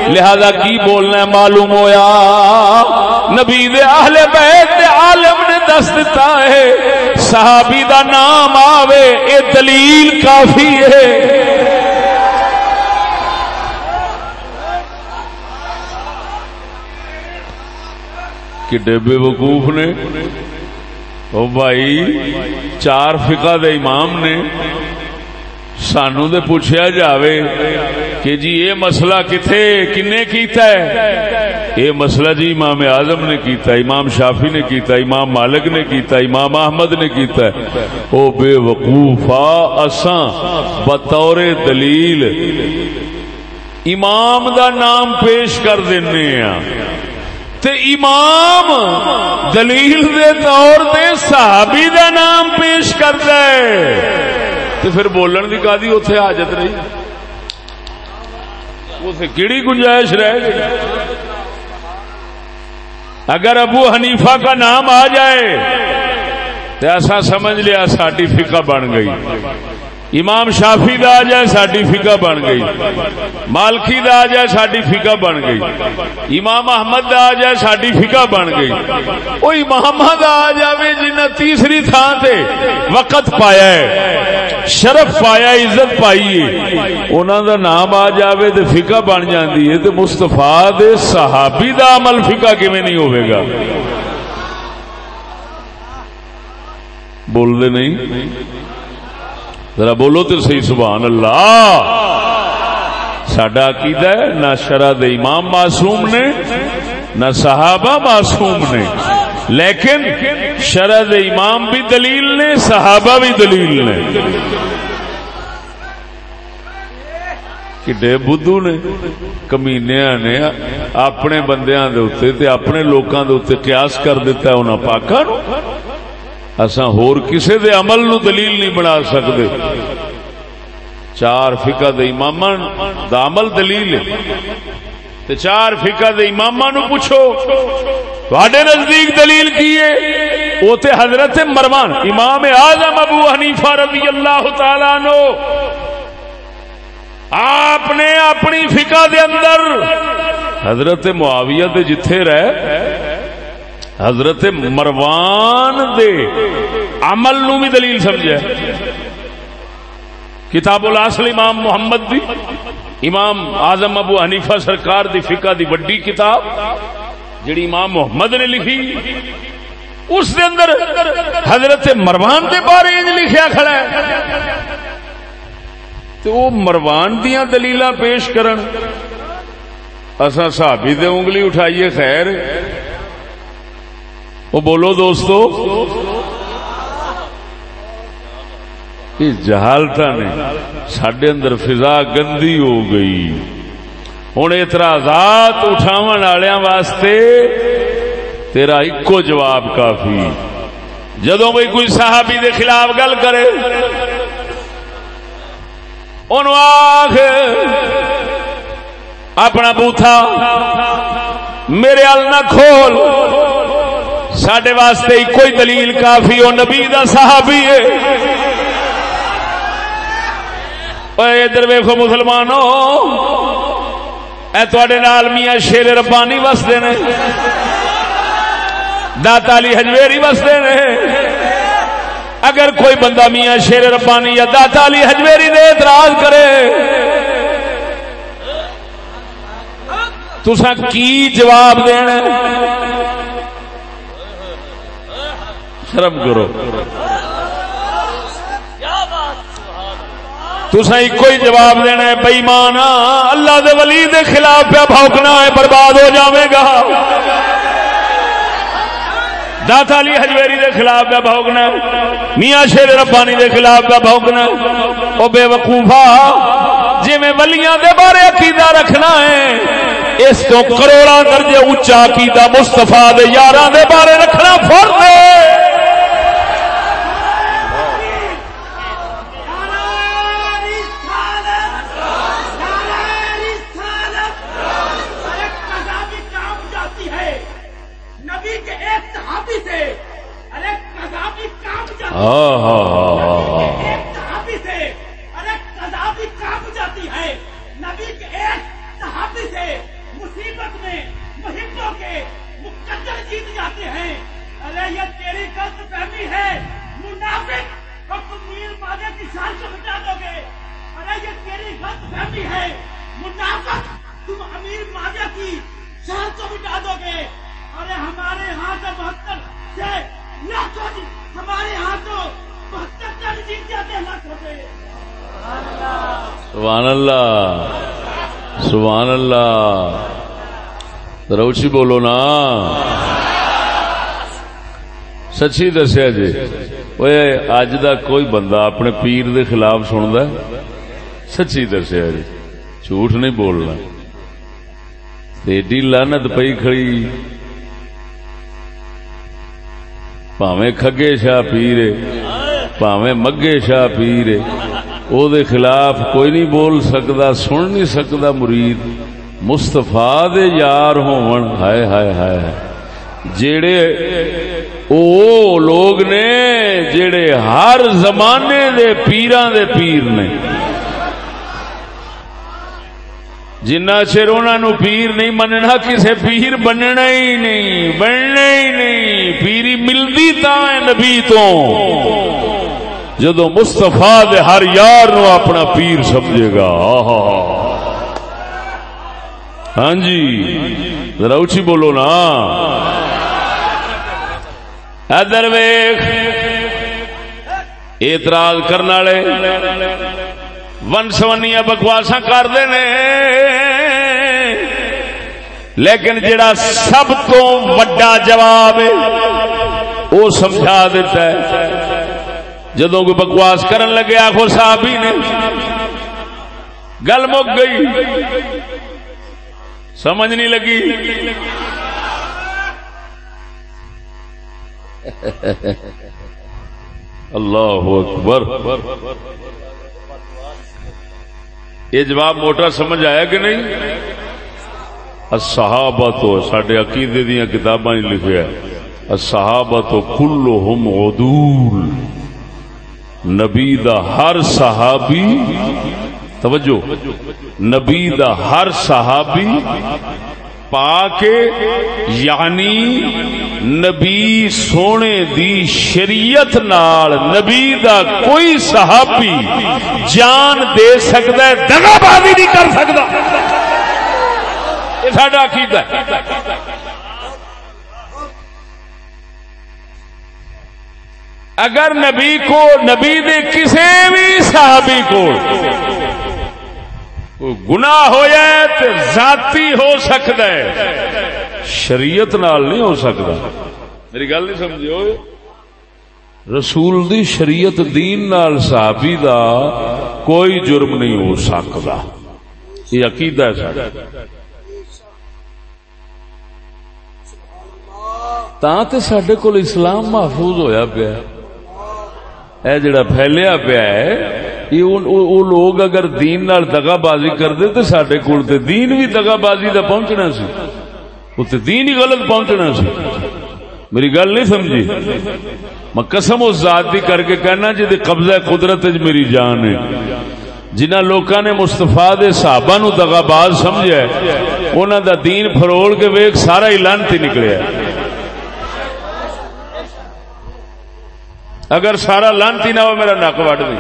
لہذا کی بولنا ہے؟ معلوم ہویا۔ نبی دے اہل بیت دے عالم نے دس دیتا ہے، صحابی دا نام آوے، اے دلیل کافی ہے۔ کہ ڈبے وقوف نے؟ او بھائی، چار فقہ دے امام نے۔ سانو دے پوچھا جاوے کہ جی یہ مسئلہ کتھے، کنے کیتا ہے؟ یہ مسئلہ جی امام اعظم نے کیتا، امام شافی نے کیتا، امام مالک نے کیتا، امام احمد نے کیتا ہے۔ او بے وقوفا اساں بطور دلیل امام دا نام پیش کر دینے ہیں تے امام دلیل دے طور تے صحابی دا نام پیش کرتا ہے۔ تے پھر بولن دی کا دی اتنے حاجت رہی؟ اتنے کیڑی گنجائش رہ گئی؟ اگر ابو حنیفہ کا نام آ جائے تو ایسا سمجھ لیا ساٹی فقہ بن گئی۔ امام شافی دا آ جائے ساری فقہ بن گئی۔ مالکی دا آ جائے ساری فقہ بن گئی۔ امام احمد دا آ جائے ساری فقہ بن گئی۔ وہ امام دا آ جائے جنہیں تیسری تھان تے وقت پایا ہے۔ شرف پایا، عزت پائی انہوں دا نام آ جائے تو فقہ بن جاندی ہے تو مستفا دے صحابی دا عمل فقہ کیویں نہیں ہوئے گا؟ بول دے نہیں؟ ذرا بولو تو صحیح، سبحان اللہ۔ سڈا عقیدہ ہے، نہ شرح امام معصوم نے، نہ صحابہ معصوم نے۔ لیکن شرح امام بھی دلیل نے، صحابہ بھی دلیل نے۔ کڈے بدھو نے کمینیا نے، اپنے بندیاں دے تے اپنے لوکاں دے قیاس کر دیتا ہے انہاں پاکاں نو اساں ہور کسے دے عمل نو دلیل نہیں بنا سکتے چار فقہ دے امام دا عمل دلیل تے چار فقہ دے امام نو پوچھو۔ تھوڑے نزدیک دلیل کی ہے؟ وہ تے حضرت مروان، امام اعظم ابو حنیفہ رضی اللہ تعالی نو آپ نے اپنی فقہ دے اندر حضرت معاویہ دے جتھے رہ حضرت مروان دے عمل نو بھی دلیل سمجھا کتاب الاصل امام محمد دی، امام اعظم ابو حنیفہ سرکار دی فقہ دی بڑی کتاب۔ جڑی امام محمد نے لکھی، اس دے اندر حضرت مروان دے بارے انج لکھیا کھڑا ہے۔ تو وہ مروان دیاں دلیلاں پیش کرن۔ اساں صحابی دے انگلی اٹھائیے، خیر۔ وہ بولو دوستو جہالتا نے سڈے اندر فضا گندی ہو گئی۔ ہوں اعتراضات اٹھاو واسطے تیرا ایکو جواب کافی۔ جدو بھائی کوئی صحابی دے خلاف گل کرے آخ اپنا بوتھا میرے ال نہ کھول۔ سڈے واسطے ہی کوئی دلیل کافی ہو نبی دا صحابی ہے۔ ادھر ویخو مسلمانوں اے تھوڑے نال میاں شیر ربانی وستے نے۔ داتا علی ہجویری وستے نے۔ اگر کوئی بندہ میاں شیر ربانی یا داتا علی ہجویری دے اعتراض کرے تسا کی جواب دینا؟ شرم کرو۔ تسا ایک ہی جواب دینا ہے بئیمان اللہ دے ولی دے خلاف پہ بھوکنا ہے، برباد ہو جاوے گا۔ داتا علی حجویری دے خلاف پہ بھوکنا میاں شیر ربانی دے خلاف پہ بھوکنا او بے وقوفا جی میں ولیاں دے بارے عقیدہ رکھنا ہے، اس تو کروڑا درجے اونچا عقیدہ مستفا دے یاراں دے بارے رکھنا فرض ہے۔ کو مٹا دو گے ارے ہمارے یہاں سے بہتر سے لاکھوں ہمارے یہاں تو بہتر ٹن جاتے ہیں؟ لاکھوں سبحان اللہ سبحان اللہ۔ روچی بولو نا۔ سچی دسیا جی۔ وہ اج دا کوئی بندہ اپنے پیر دے خلاف سندا سچی دسیا جی۔ جھوٹ نہیں بولنا۔ ایڈی لانت پئی کھڑی۔ پاویں کھگے شاہ پیرے پاویں مگے شاہ پیرے او دے خلاف کوئی نہیں بول سکتا سن نہیں سکتا مرید۔ مستفا دے یار ہون ہائے ہائے ہائے جڑے او لوگ نے جڑے ہر زمانے دے پیران دے پیر نے جنہ چر انہوں پیر نہیں مننا، کسے پیر بننا ہی نہیں، بننا ہی نہیں۔ پیری ملتی تا ہے نبی تو۔ جدو مستفا دے ہر یار نو اپنا پیر سمجھے گا۔ ہاں جی ذرا اچھی بولو نا۔ ادر ویخ اعتراض کرنے والے۔ ون سونیا بکواسا کرتے لیکن جڑا سب تو وڈا جواب ہے، وہ سمجھا دیتا ہے۔ جدو کوئی بکواس کرن لگے، آخو صاحب ہی نے۔ گل مک گئی۔ سمجھ نہیں لگی۔ اللہ اکبر۔ یہ جواب موٹا سمجھ آیا کہ نہیں؟ صحابہ تو سڈے عقیدے دیا کتاباں لکھا صحابہ تو کلو ہم عدول. نبی دا ہر صحابی، توجہ، نبی دا ہر صحابی پا کے یعنی نبی سونے دی شریعت نال نبی دا کوئی صحابی جان دے سکتا ہے دگا بازی نہیں کر سکتا۔ یہ ساڈا عقیدہ ہے۔ اگر نبی کو، نبی دے کسی بھی صحابی کو گنا ہو جائے تو ذاتی ہو سکتا ہے، شریعت نال نہیں ہو سکتا۔ میری گل نہیں سمجھو رسول دی شریعت دین نال صحابی دا کوئی جرم نہیں ہو سکتا۔ یہ عقیدہ ہے تا تے سڈے کول اسلام محفوظ ہویا پیا۔ اے جڑا پھیلیا پیا ہے یہ لوگ اگر دین نال دگا بازی کرتے تو سڈے کول تے دین بھی دگا بازی دا پہنچنا سی۔ اتنے دین ہی غلط پہنچنا سی۔ میری گل نہیں سمجھی؟ میں قسم اس ذات دی کر کے کہنا جی قبضہ قدرت وچ میری جان ہے۔ جنہ لوکاں نے مستفا دے صحابہ نو دگا باز سمجھا ہے، انہاں دا دین فروڑ کے ویک سارا ہی لانتی نکلیا۔ ہے اگر سارا لانتی نہ ہو، میرا نک وڈ دے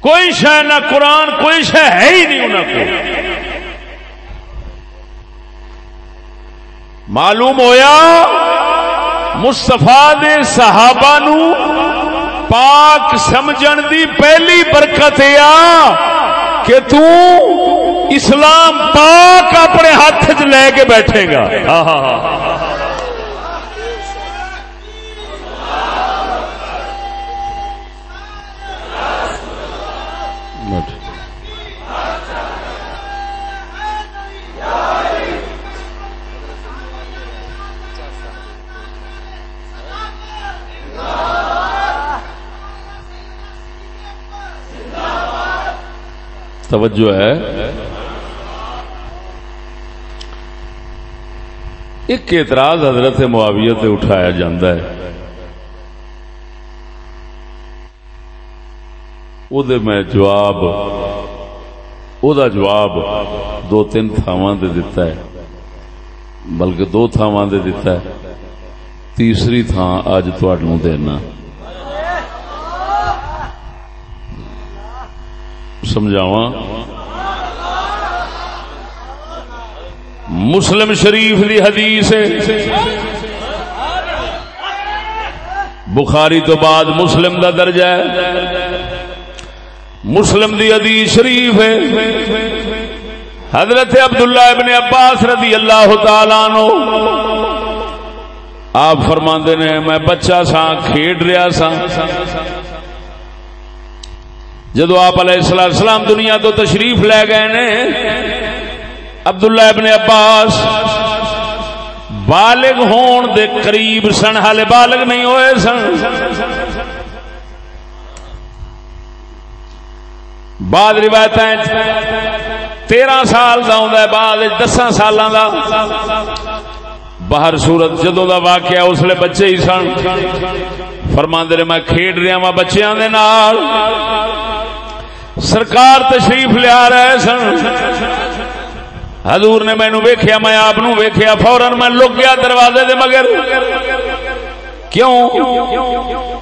کوئی شہ نہ قرآن، کوئی شہ ہے ہی نہیں انہوں کو۔ معلوم ہویا مستفا دے صحابہ نو پاک سمجھن دی پہلی برکت آ کہ تو اسلام پاک اپنے ہاتھ چ لے کے بیٹھے گا۔ ہاں ہاں ہاں۔ توجہ ہے۔ ایک اعتراض حضرت معاویہ تے اٹھایا جاندہ ہے۔ او دے میں جواب، او دا جواب دو تین تھاواں دے دیتا ہے۔ بلکہ دو تھاواں دے دیتا ہے۔ تیسری تھاں آج تواڈوں دینا۔ ہے سمجھاواں۔ مسلم شریف دی حدیث ہے۔ بخاری تو بعد مسلم دا درجہ ہے۔ مسلم دی حدیث شریف ہے۔ حضرت عبداللہ ابن عباس رضی اللہ تعالیٰ عنہ۔ آپ فرماندے نے، میں بچہ سا کھیڈ رہا سا جدو آپ علیہ السلام السلام دنیا تو تشریف لے گئے نے، عبداللہ ابن عباس بالغ ہون دے قریب سن، حالے بالغ نہیں ہوئے سن۔ بعد روایت تیرہ سال کا ہوں بعد دساں سال باہر سورت جدو دا واقعہ، اس لیے بچے ہی سن۔ فرما دے میں کھیڈ رہا وا بچیاں دے نال۔ سرکار تشریف لیا رہے سن۔ حضور نے مینو ویخیا میں آپ ویخیا فورن میں لک گیا دروازے دے مگر۔ کیوں؟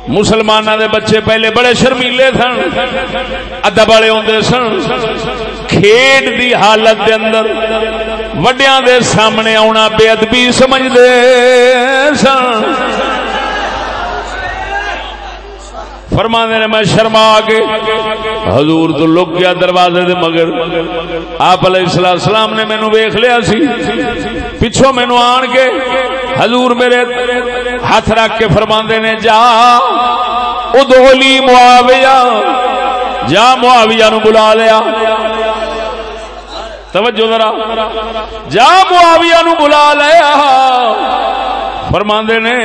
مسلمان دے بچے پہلے بڑے شرمیلے سن، ادب والے ہوتے سن۔ کھیڈ دی حالت دے اندر وڈیاں دے سامنے آنا بے ادبی سمجھتے سن۔ فرما نے، میں شرما کے حضور تو لک گیا دروازے دے مگر۔ آپ علیہ السلام السلام نے مینو ویخ لیا سی۔ پچھو مینو آن کے حضور میرے ہاتھ رکھ کے فرما نے، جا ادولی معاویہ۔ جا، معاویہ نو بلا لیا۔ توجہ ذرا۔ جا، معاویہ نو بلا لیا۔ فرما نے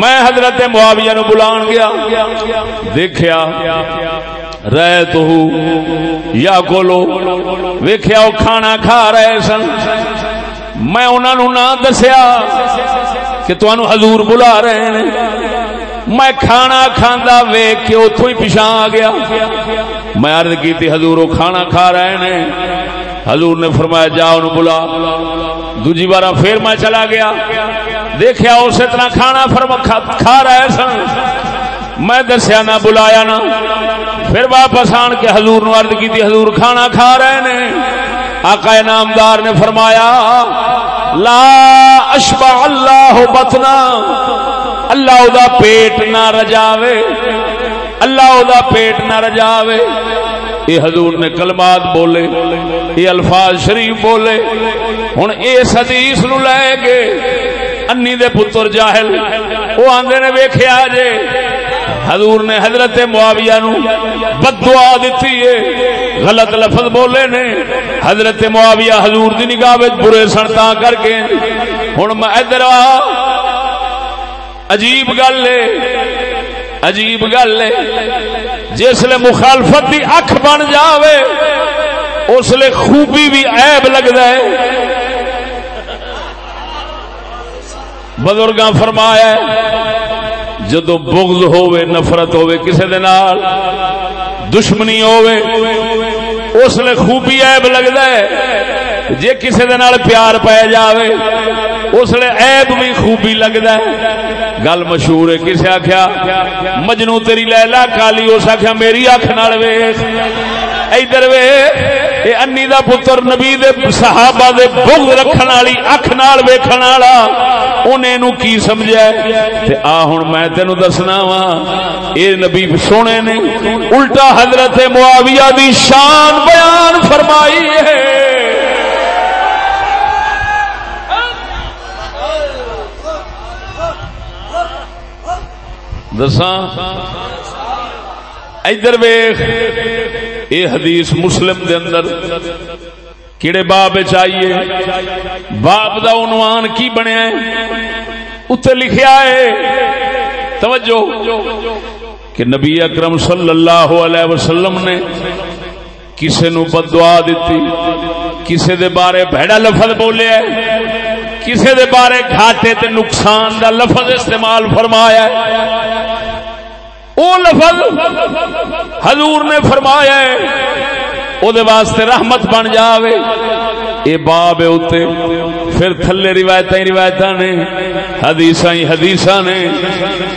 میں حضرت معاویہ نو بلان گیا دیکھیا رہ تو یا کولو ویکھیا وہ کھانا کھا رہے سن۔ میں انہوں نے نہ دسیا کہ تنوع حضور بلا رہے ہیں میں کھانا کھانا ویک کے اتوں ہی پچھا آ گیا۔ میں عرض کی تھی حضور وہ کھانا کھا رہے ہیں حضور نے فرمایا جا ان بلا۔ دوجی بار پھر میں چلا گیا۔ دیکھا اسی طرح کھانا فرم کھا رہے سن۔ میں دسیا نہ بلایا نہ۔ پھر واپس آن کے حضور نو عرض کی حضور کھانا کھا رہے ہیں آقا نامدار نے فرمایا، لا اشبع اللہ بطنا۔ اللہ دا پیٹ نہ رجاوے۔ اللہ دا پیٹ نہ رجاوے۔ یہ حضور نے کلمات بولے یہ الفاظ شریف بولے۔ ہوں اس حدیث نو لے کے انی دے پتر جاہل۔ وہ آندے نے ویکھیا جے۔ حضور نے حضرت معاویہ نو بدعا دیتی ہے غلط لفظ بولے نے۔ حضرت معاویہ حضور دی نگاہ وچ برے سن تا کر کے۔ ہن میں ادھر آ۔ عجیب گل ہے عجیب گل ہے جسل مخالفت دی اکھ بن جاوے، اس لیے خوبی بھی عیب لگتا ہے بزرگ فرمایا جدو بغض ہوے نفرت ہوے کسی دشمنی ہوے اس لیے خوبی عیب لگتا ہے جے کسی پیار پی جاوے، اس لیے عیب بھی خوبی لگتا ہے۔ گل مشہور ہے، کسے آخیا مجنو تیری لیلا کالی، اس آخیا میری اکھ نال ویخ ادھر وے اے انی دا پتر نبی دے صحابہ دے بغض رکھن والی، اکھ نال ویکھن والا۔ اونے نو کی سمجھیا تے آ ہن میں تینو دسنا وا اے نبی سونے نے الٹا حضرت معاویہ دی شان بیان فرمائی ہے۔ دساں، ادھر ویخ یہ حدیث مسلم دے اندر، کیڑے باب چاہیے باب دا عنوان کی بنیا اتنے لکھیا ہے، توجہ، کہ نبی اکرم صلی اللہ علیہ وسلم نے کسے نو بدعا دیتی کسے دے بارے بھڑا لفظ بولیا کسے دے بارے گھاٹے تے نقصان دا لفظ استعمال فرمایا ہے۔ او لفظ حضور نے فرمایا ہے او دے واسطے رحمت بن جاوے۔ اے باب اتے پھر تھلے روایت روایت نے حدیث حدیث نے۔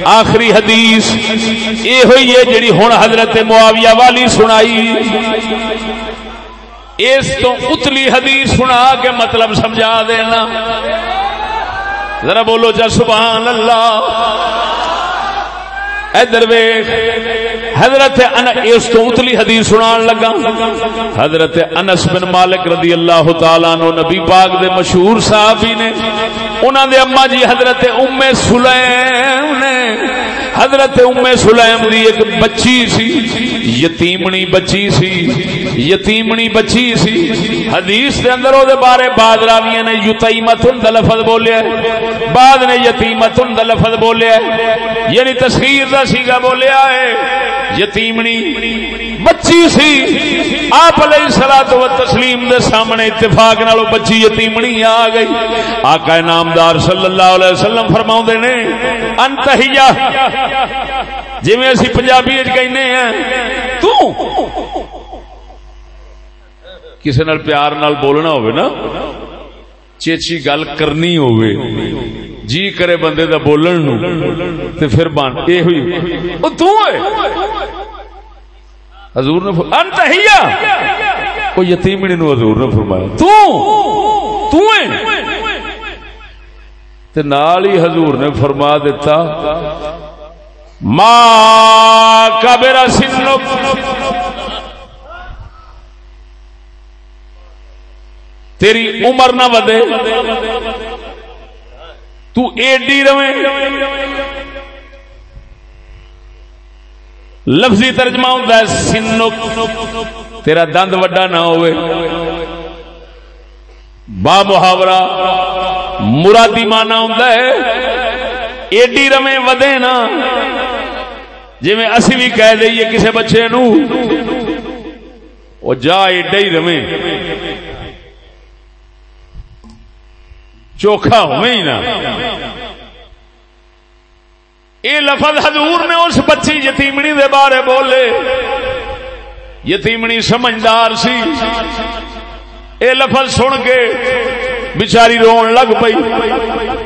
آخری حدیث یہ ہوئی ہے جڑی ہوں حضرت معاویہ والی سنائی۔ اس تو اتلی حدیث سنا کے مطلب سمجھا دینا۔ ذرا بولو جا سبحان اللہ۔ ادھر حضرت اس تو اتلی حدیث سنان لگا۔ حضرت انس بن مالک رضی اللہ تعالی نو نبی پاک دے مشہور صحابی نے، انہاں دے اما جی حضرت ام سلیم نے حضرت ام سلیم دی ایک بچی سی، یتیمنی بچی سی، یتیمنی بچی سی۔ حدیث دے اندر او دے بارے بعد راویاں نے یتیمتن دا لفظ بولیا ہے۔ بعد نے یتیمتن دا لفظ بولیا ہے۔ یعنی تصغیر دا سیگا بولیا ہے۔ یتیمنی بچی سی۔ آپ علیہ سلاد و تسلیم دے سامنے اتفاق نالو بچی یتیمنی آ گئی۔ آقا نامدار صلی اللہ علیہ وسلم فرماؤں نے انتہیہ جی میں اسی پنجابی کہنے ہیں، تو کسی نال پیار نال بولنا ہوئے نا، چیچی گل کرنی ہوئے جی کرے بندے دا بولن نو، تے پھر بان، اے ہوئی، او تو ہے۔ حضور نے انت ہیا او یتیمنی نو حضور نے فرمایا۔ تو؟ تو ہے؟ تے نال ہی حضور نے فرما دیتا ما کبر سنک تیری عمر نہ ودے۔ تو ایڈی رویں لفظی ترجمہ ہوتا ہے سنک تیرا دند وڈا نہ ہوئے۔ با محاورہ مرادی مانا ہوتا ہے، ایڈی رویں ودے نا جی میں اسی بھی کہہ دئیے کسی بچے نو وہ جا ایڈا ہی رویں چوکھا ہوئے ہی نا یہ لفظ حضور نے اس بچی یتیمنی دے بارے بولے۔ یتیمنی سمجھدار سی۔ اے لفظ سن کے بچاری رون لگ پئی۔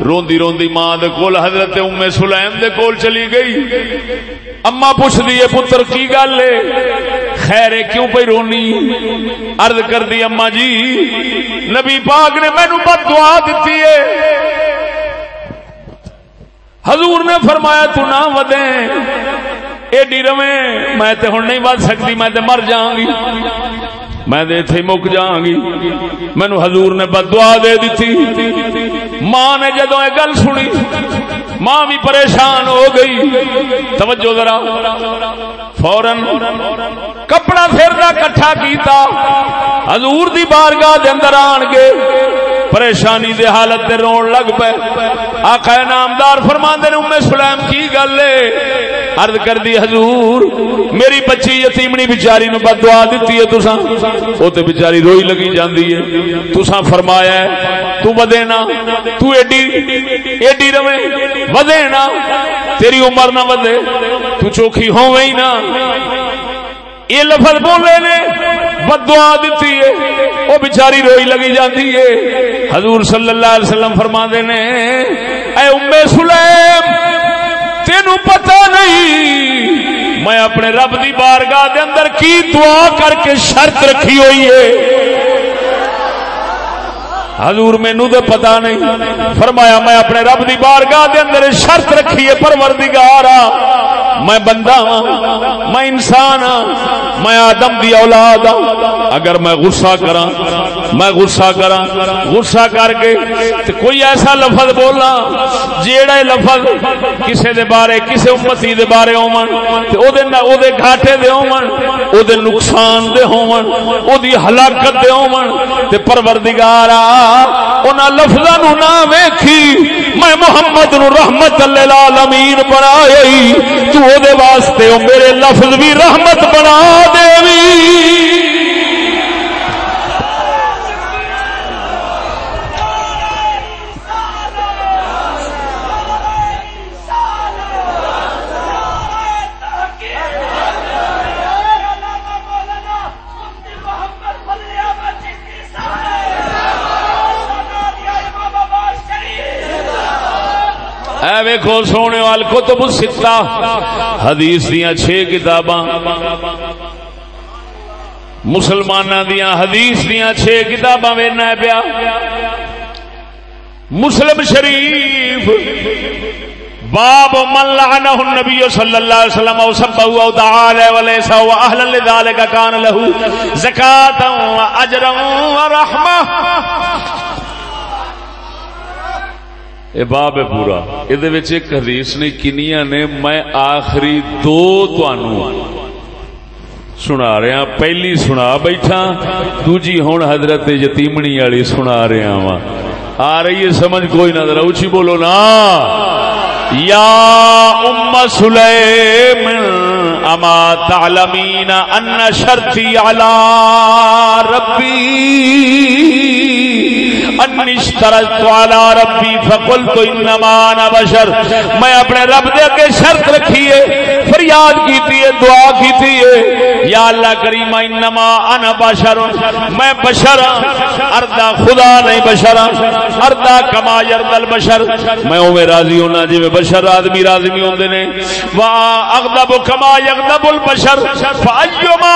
روندی روندی ماں دے کول، حضرت ام سلیم دے کول چلی گئی۔ اما پوچھ دیے پتر، کی گل ہے؟ خیر کیوں پہ رونی؟ ارد کر دی اما جی نبی پاک نے مینو بد دعا دیتی ہے۔ حضور نے فرمایا، تو نہ ودیں ایڈی رویں میں تے ہن نہیں ود سکتی، میں تے مر جاؤں گی۔ میں اتے مک جا گی۔ مینو حضور نے بد دعا دے دیتی ماں نے جدو یہ گل سنی، ماں بھی پریشان ہو گئی۔ توجہ ذرا۔ فورن کپڑا پھر کٹھا کیتا۔ حضور دی بارگاہ دے اندر آن کے پریشانی دے حالت دے رون لگ پے۔ آقا نامدار فرما دے ام سلیم، کی گل ہے عرض کر دی، حضور، میری بچی یتیمنی بیچاری نو بد دعا دیتی ہے تساں۔ او تے بیچاری روئی لگی جاندی ہے۔ تساں فرمایا ہے، تو ودے نا، تو ایڈی ایڈی روے ودے نا، تیری عمر نہ ودے، تو چوکھی ہوویں ہی نا۔ یہ لفظ بولے نے بد دعا دیتی ہے۔ وہ بیچاری روئی لگی جاتی ہے۔ حضور صلی اللہ علیہ وسلم فرما نے، اے ام سلیم تینو پتہ نہیں، میں اپنے رب دی بارگاہ دے اندر کی دعا کر کے شرط رکھی ہوئی ہے۔ حضور مینو تو پتا نہیں۔ فرمایا، میں اپنے رب دی بارگاہ دے اندر شرط رکھی ہے، پروردگار میں بندہ ہاں میں انسان ہاں میں آدم دی اولاد ہاں اگر میں غصہ کرا میں غصہ کرا غصہ کر کے تے کوئی ایسا لفظ بولا جیڑا لفظ کسے دے بارے، کسے امتی دے بارے ہون تے او دے او دے گھاٹے دے ہون او دے نقصان دے ہون او دی ہلاکت دے ہون تے پروردگار انہاں لفظاں نو نہ ویکھی، میں محمد نو رحمت للعالمین بنائی تو وہ واسطے او میرے لفظ بھی رحمت بنا دیوی ویکھو سونے وال کتب ستا حدیث دیا چھ کتاباں۔ مسلمان دیا حدیث دیا چھ کتاباں وینا پیا۔ مسلم شریف۔ باب من لعنه النبي صلى الله عليه وسلم او سبه او دعا له وليس هو اهلا لذلك كان له زكاه واجرا ورحمه اے باب ہے پورا۔ یہ ایک حدیث نے کنیا نے، میں آخری دو تنوع سنا رہا ہاں۔ پہلی سنا بیٹھا، دوجی ہوں حضرت یتیمنی والی سنا رہا ہاں۔ وا آ رہی ہے، سمجھ کوئی نہ ذرا اچھی بولو نا۔ یا ام سلیم اما تعلمین ان شرطی علی ربی۔ ربی فکل تو انما بشر. میں اپنے رب دے اگے شرط رکھی ہے، فریاد کیتی ہے، دعا کیتی ہے۔ یا اللہ کریم انما انا بشر۔ میں بشر ہاں، اردا خدا نہیں بشر ہاں، اردا کما یرد البشر۔ میں اوے راضی ہونا جی بشر آدمی راضی ہوندے نے۔ وا اغضب کما یغضب البشر۔ فایما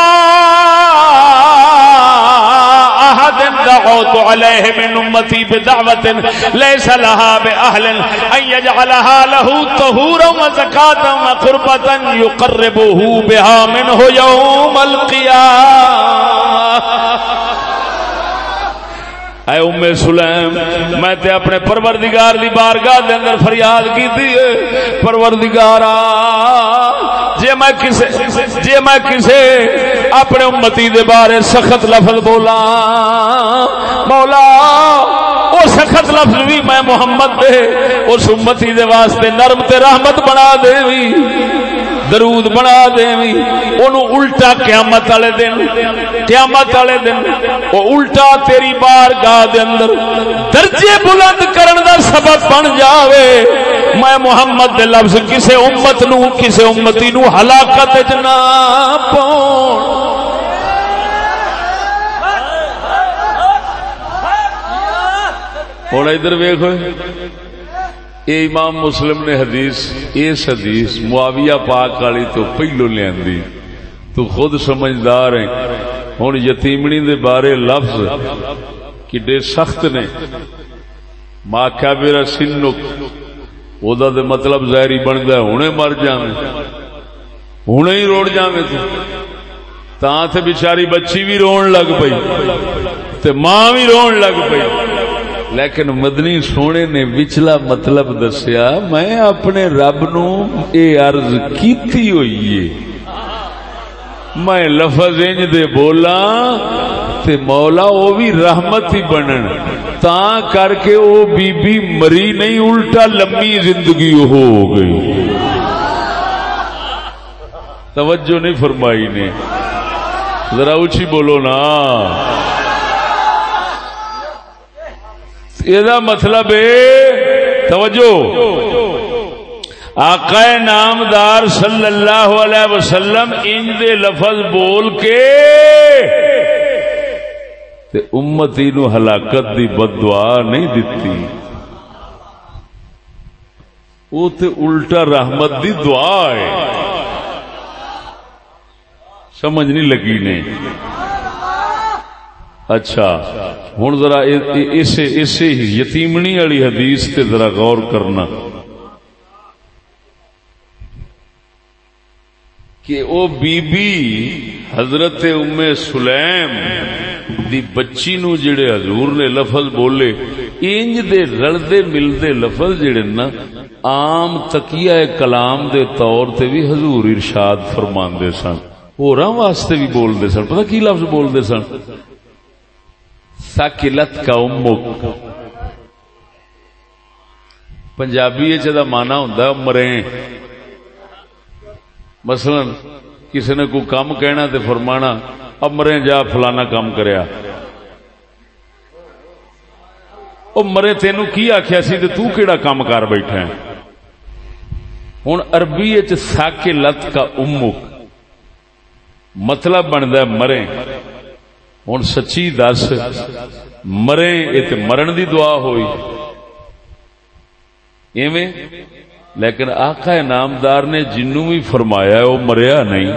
دعوت عليه من امتي بدعوه ليس لها باهل ان يجعلها له طهورا وزكاه وقربه يقربه بها منه يوم القيامه اے ام سلیم میں تے اپنے پروردگار دی بارگاہ دے اندر فریاد کیتی ہے، پروردگارا جے میں کسے جے میں کسے اپنے امتی دے بارے سخت لفظ بولا مولا، او سخت لفظ بھی میں محمد دے، اس امتی دے واسطے نرم تے رحمت بنا دے بھی درود بنا دے الٹا قیامت والے دن، قیامت والے دن وہ الٹا تیری بار گاہ دے اندر درجے بلند کرن دا سبب بن جاوے۔ میں محمد دے لفظ کسے امت نو، کسے امتی نو ہلاکت نہ پاؤں۔ ہوں، ادھر ویخ اے امام مسلم نے حدیث، اس حدیث معاویہ پاک والی تو پہلو لیا تو خود سمجھدار ہے ہوں یتیمنی دے بارے لفظ کڈے سخت نے۔ ماں کیا میرا سنک وہ مطلب ظاہری بنتا ہوں مر جا ہوں ہی روڑ جا تو۔ بچاری بچی بھی رو لگ پی ماں بھی رو لگ پی لیکن مدنی سونے نے وچلا مطلب دسیا، میں اپنے رب نو اے عرض کیتی ہوئی ہے۔ میں لفظ انج دے بولا تے مولا او بھی رحمت ہی بنن تا کر کے او بی بی مری نہیں، الٹا لمبی زندگی ہو گئی۔ توجہ نہیں فرمائی نے۔ ذرا اچھی بولو نا۔ یہ مطلب ہے توجہ آقا نامدار صلی اللہ علیہ وسلم ان دے لفظ بول کے تے امتی نو ہلاکت دی بد دعا نہیں دتی وہ تے الٹا رحمت دی دعا ہے سمجھ نہیں لگی نے اچھا ہوں ذرا اسے اسے یتیمنی والی حدیث تے ذرا غور کرنا۔ کہ او بی بی حضرت ام سلیم دی بچی نو جڑے حضور نے لفظ بولے انج دے رلدے ملدے لفظ جڑے نا، عام تکیہ کلام دے طور تے بھی حضور ارشاد فرماندے سن۔ ہوراں واسطے بھی بولدے سن، پتہ کی لفظ بولدے سن؟ ساکلت کا امک. پنجابی چا مانا ہوں مرے. مثلا کسی نے کوئی کام کہنا تے فرمانا، اب مرے جا فلانا کام کریا. او مرے تینو کی آخیا سی تے تو کیڑا کام کر بیٹھا ہے؟ ہوں عربی ساک لت کا امک مطلب بنتا مرے. ہوں سچی دس مرے یہ مرن دی دعا ہوئی۔ ایویں؟ لیکن آقا نامدار نے جنو بھی فرمایا وہ مریا نہیں۔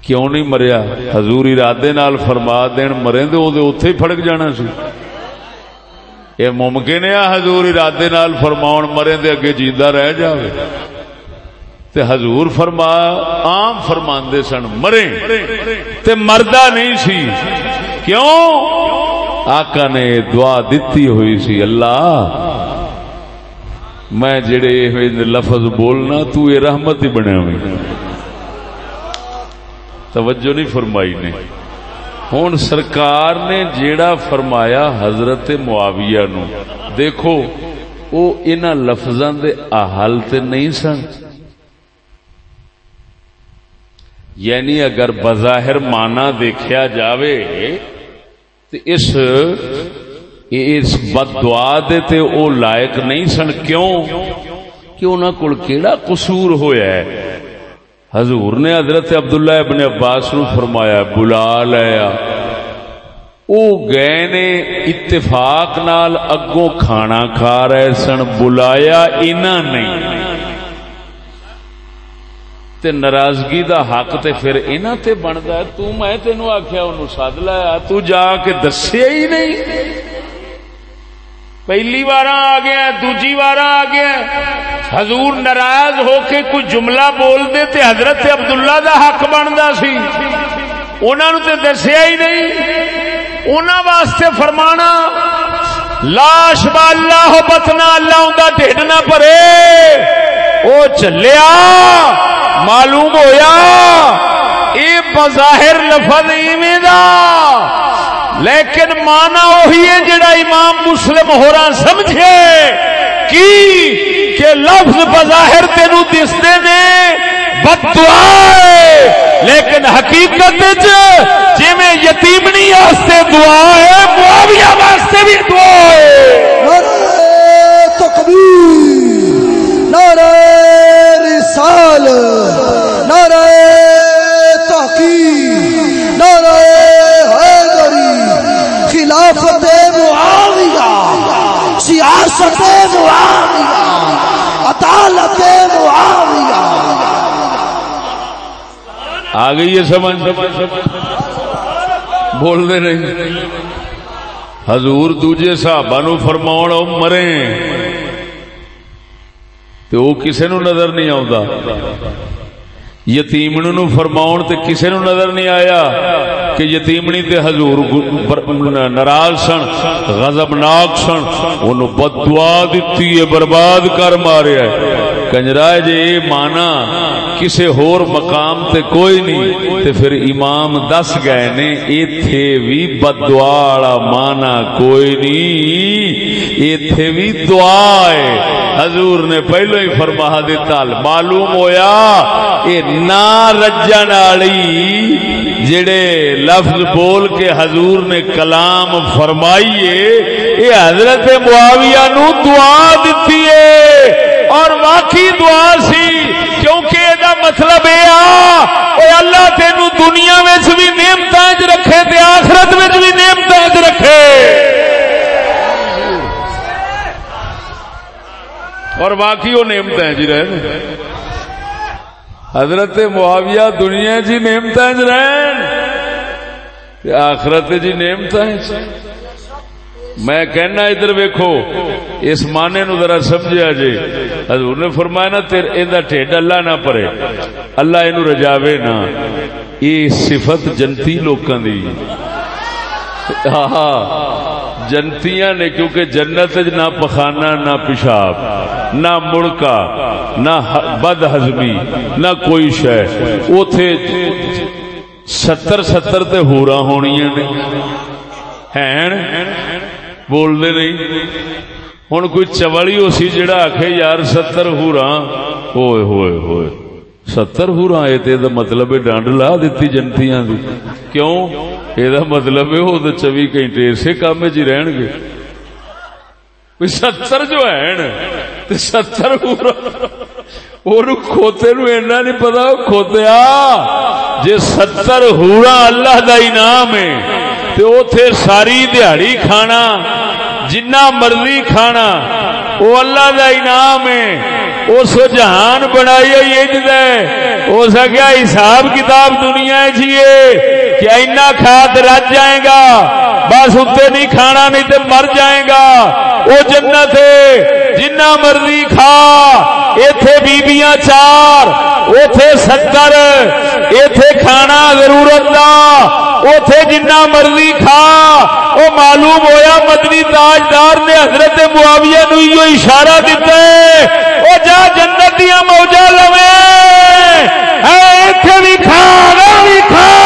کیوں نہیں مریا؟ حضور ارادے نال فرما دین مرے تو وہ اتے ہی فڑک جانا سی۔ یہ ممکن ہے حضور ارادے نال فرماؤ مرے دے اگے جیندہ رہ جاوے۔ تے حضور فرما عام فرماندے سن، مرے۔ تے مردہ نہیں سی۔ کیوں؟ آقا نے دعا دیتی ہوئی سی، اللہ، میں جڑے لفظ بولنا تو یہ رحمت ہی بنے ہوئی توجہ نہیں فرمائی نے۔ ہوں سرکار نے جیڑا فرمایا حضرت معاویہ نو، دیکھو وہ ان لفظاں دے احل تے نہیں سن۔ یعنی اگر بظاہر مانا دیکھا جاوے تو اس اس بد دعا دے تے او لائق نہیں سن، کیوں؟ کہ انہاں کول کیڑا قصور ہویا ہے؟ حضور نے حضرت عبداللہ ابن عباس نو فرمایا، بلا لیا۔ او گئے نے اتفاق نال اگوں کھانا کھا رہے سن، بلایا انہاں نہیں۔ تے ناراضگی دا حق تے پھر انہاں تے بندا ہے، تو میں تینو آکھیا اونوں سد لایا تو جا کے دسیا ہی نہیں۔ پہلی بار آ گیا، دوجی بار آ گیا۔ حضور ناراض ہو کے کوئی جملہ بول دے تے حضرت عبداللہ دا حق بندا سی۔ انہاں نو تے دسیا ہی نہیں۔ انہاں واسطے فرمانا، لاش با اللہ بتنا اللہ اوندا ڈھڈ نہ بھرے۔ او چلیا، معلوم ہویا، اے بظاہر لفظ ایویں دا۔ لیکن مانا وہی ہے جڑا امام مسلم ہو رہا سمجھے۔ کی؟ کہ لفظ بظاہر تینو دستے نے، بدعا لیکن حقیقت جی میں یتیمنی واسطے دعا ہے، معاویہ واسطے بھی دعا ہے۔ تکبیر۔ نعرہ رسال، نعرہ تحقیق، نعرہ حیدری، خلافت معاویہ، سیاست معاویہ، عدالت معاویہ۔ آ گئی ہے سمجھ۔ بول دے نہیں۔ حضور دوجے صحابہ نو فرماؤ مرے تو وہ کسے نو نظر نہیں آتا یتیم نو فرماؤن تے کسے نو نظر نہیں آیا۔ کہ یتیمنی تے حضور ناراض سن، غضبناک سن، انہوں بد دعا دیتی ہے، برباد کر ماریا ہے۔ کنجرا جی یہ مانا، کسے ہور مقام تے کوئی نہیں، تے پھر امام دس گئے نے، ایتھے بھی بد دعا والا مانا کوئی نہیں، ایتھے بھی دعا ہے۔ حضور نے پہلو ہی فرما دیتا معلوم ہویا، اے نا رجن والی جڑے لفظ بول کے حضور نے کلام فرمائیے یہ حضرت معاویہ نو دعا دیتی ہے۔ اور واقعی دعا سی، کیونکہ یہ مطلب یہ اللہ تین دنیا میں بھی نعمت رکھے تے آخرت میں بھی نعمت رکھے۔ اور باقی وہ نعمت جی رہے۔ حضرت معاویہ دنیا جی نعمت رہن آخرت جی نعمت میں کہنا ادھر ویکو اس مانے نو ذرا سمجھا جی۔ حضور نے فرمایا نا، تیر ایندا ٹھڈ اللہ نہ پرے، اللہ اینو رجاوے نا یہ صفت جنتی لوکاں دی۔ ہاں جنتیاں نے کیونکہ جنت نہ پخانا نہ پیشاب، نہ مڑکا، نہ بد ہزمی نہ کوئی شہ اوتھے ستر ستر تے ہورا ہونی نے۔ بولتے نہیں۔ ہوں کوئی چولی ہو سی جڑا آخ یار ستر ہورا۔ ہوئے ہوئے ہوئے۔ ستر ہورا یہ مطلب ڈانڈ لا دیتی جنتیاں دی۔ کیوں؟ یہ مطلب ہے وہ تو چوبی گھنٹے اسے کام چ رہن گے ستر جو ہے ستر کھوتے نو اینا نہیں پتا کھوتیا جی ستر ہورا اللہ دا انعام ہے اتے ساری دیہڑی کھانا جنا مرضی کھانا وہ اللہ دا انعام ہے اس جہان بنائی ہوئی ہو سکیا حساب کتاب دنیا چیے کہ اینا کھاد رج جائے گا؟ بس اتنے نہیں کھانا نہیں تو مر جائے گا۔ وہ جنت جنا مرضی کھا اتے بیبیاں چار اتے ستر اتے کھانا ضرورت دا اتے جنا مرضی کھا وہ معلوم ہویا مدنی تاجدار نے حضرت معاویہ نو یہ اشارہ دیتا ہے۔ وہ جا جنت دیا موجہ لوے۔ اتے بھی کھا بھی کھا۔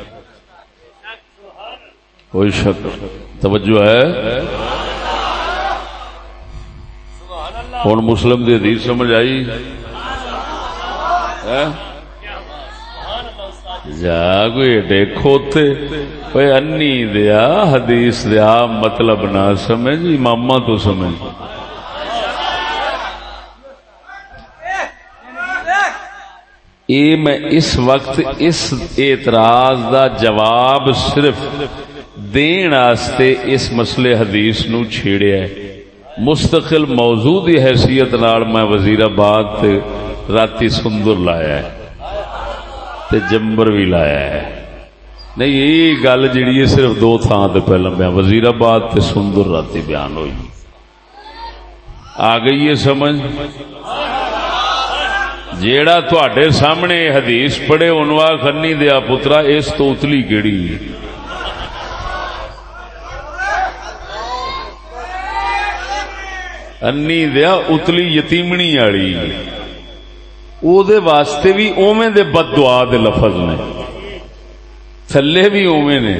کوئی شک توجہ ہے؟ ہوں مسلم دی حدیث سمجھ آئی؟ جا کوئی دیکھو انی دیا حدیث دیا مطلب نہ سمجھ ماما تو سمجھ۔ میں اس وقت اس اعتراض دا جواب صرف دین آستے اس مسئلے حدیث نو چھیڑیا ہے۔ مستقل موضوع دی حیثیت نال میں وزیر آباد راتی سندر لایا ہے تے جمبر بھی لایا ہے۔ نہیں، یہ گل جیڑی ہے صرف دو تھان تے پہلا بیان۔ وزیر آباد تے سندر راتی بیان ہوئی۔ آ گئی ہے سمجھ؟ جیڑا تواڈے سامنے حدیث پڑھے انوا خنی دیا پترا، اس تو اتلی کیڑی ہے؟ انی دیا اتلی یتیمنی والی او دے واسطے بھی اوویں دے بد دعا دے لفظ نے۔ تھلے بھی اوویں نے۔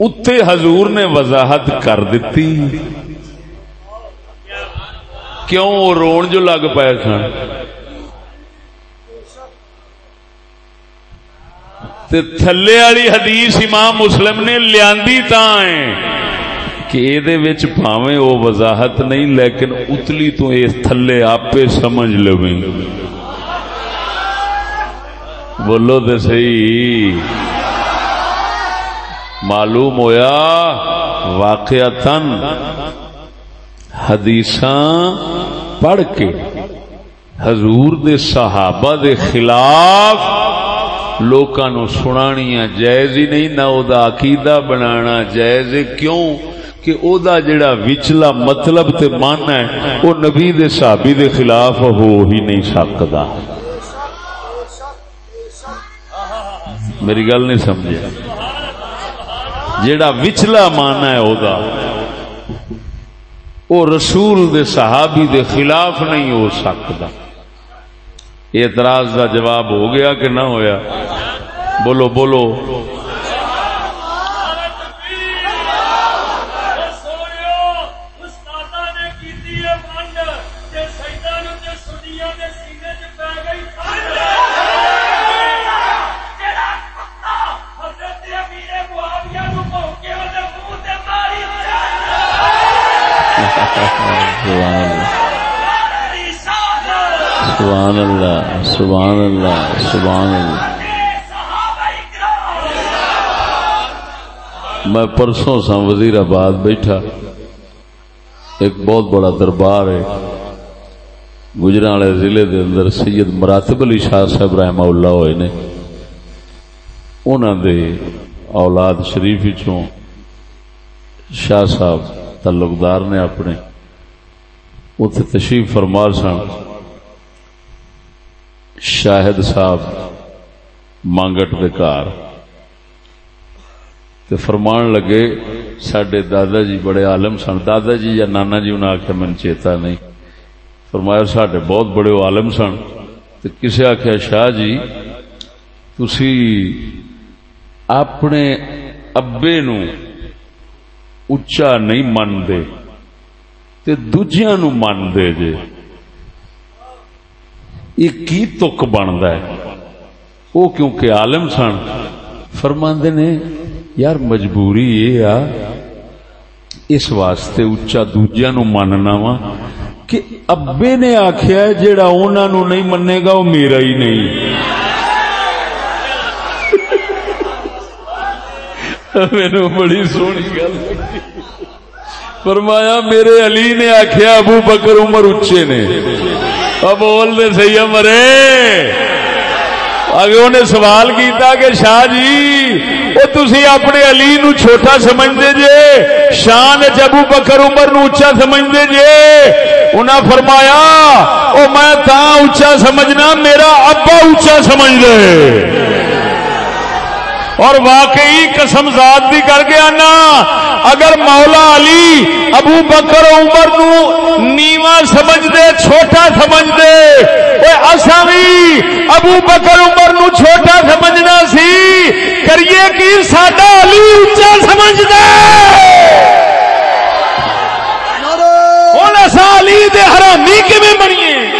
اتے حضور نے وضاحت کر دیتی کیوں وہ رون جو لگ پائے سن؟ تے تھلے والی حدیث امام مسلم نے لیا کہ یہ پاوے وہ وضاحت نہیں، لیکن اتلی تو یہ تھلے آپ سمجھ لو بولو تو سی معلوم ہویا؟ واقع تن حدیث پڑھ کے حضور دے صحابہ دے خلاف لوکاں سنانیاں جائز ہی نہیں، نہ او دا عقیدہ بنانا جائز کیوں؟ کہ او دا جڑا وچلا مطلب تے ماننا ہے، او نبی دے صحابی دے خلاف ہو ہی نہیں سکتا۔ میری گل نہیں سمجھا جڑا وچلا ماننا ہے او دا، او رسول دے صحابی دے خلاف نہیں ہو سکتا۔ اعتراض دا جواب ہو گیا کہ نہ ہویا؟ بولو بولو۔ سبحان اللہ سبحان اللہ سبحان اللہ میں پرسوں سا وزیر آباد بیٹھا۔ ایک بہت بڑا دربار ہے۔ گجرا والے ضلع دے اندر سید مراتب علی شاہ صاحب رحمہ اللہ ہوئے نے۔ انہوں دے اولاد شریف چوں شاہ صاحب تعلقدار نے اپنے۔ اتنے تشریف فرمار سن۔ شاہد صاحب مانگٹ کار۔ تے فرمان لگے سڈے دادا جی بڑے عالم سن۔ دادا جی یا نانا جی انہیں آخیا من چیتا نہیں۔ فرمایا سڈے بہت بڑے عالم سن۔ تے کسے آخیا شاہ جی تسی اپنے ابے نو اچا نہیں منتے دجیا نو من دے جے یہ کی تک بنتا ہے وہ کیونکہ عالم سن فرماندے نے یار مجبوری یہ آ اس واسطے اچا دوجیا نو ماننا وا کہ ابے نے آخیا جیڑا انہوں نہیں منے گا وہ میرا ہی نہیں [LAUGHS] میرے بڑی سونی گل فرمایا، میرے علی نے آخیا ابو بکر عمر اچے نے۔ بول دے سی مرے۔ اگے انہیں سوال کیتا کہ شاہ جی وہ تسی اپنے علی نو چھوٹا سمجھتے جے شان جبو بکر عمر نو اچا سمجھتے جے، انہاں فرمایا، او میں تا اچا سمجھنا، میرا ابا اچا سمجھ دے اور واقعی قسم ذات بھی کر گیا نا۔ اگر مولا علی ابو بکر عمر نو نیوا سمجھ دے چھوٹا سمجھ دے اصا بھی ابو بکر عمر نو چھوٹا سمجھنا سی کریے کی ساڈا علی اچا سمجھ دے۔ ہوں اصا علی دے حرامی کیون بنیے؟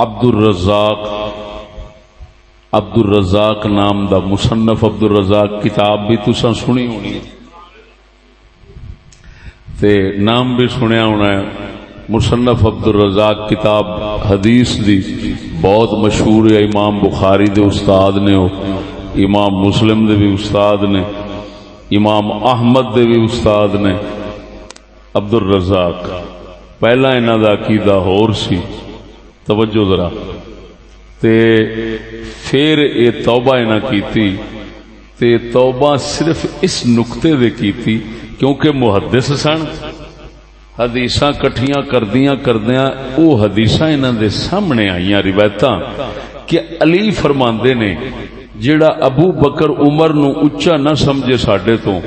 عبد الرزاق عبد الرزاق نام دا مصنف عبد الرزاق کتاب بھی تسا سنی ہونی تے نام بھی سنیا ہونا ہے۔ مصنف عبد الرزاق کتاب حدیث دی بہت مشہور ہے۔ امام بخاری دے استاد نے ہو، امام مسلم دے بھی استاد نے، امام احمد دے بھی استاد نے۔ عبد الرزاق پہلا انہوں دا عقیدہ ہور سی۔ توجہ ذرا۔ تے پھر اے توبہ انہاں کیتی، تے توبہ صرف اس نقطے دے کیتی کیونکہ محدث سن۔ حدیث کٹھیاں کردیاں کردیاں، او حدیث انہوں دے سامنے آئی روایت کہ علی فرماندے نے، جیڑا ابو بکر عمر نو اچا نہ سمجھے ساڈے تو،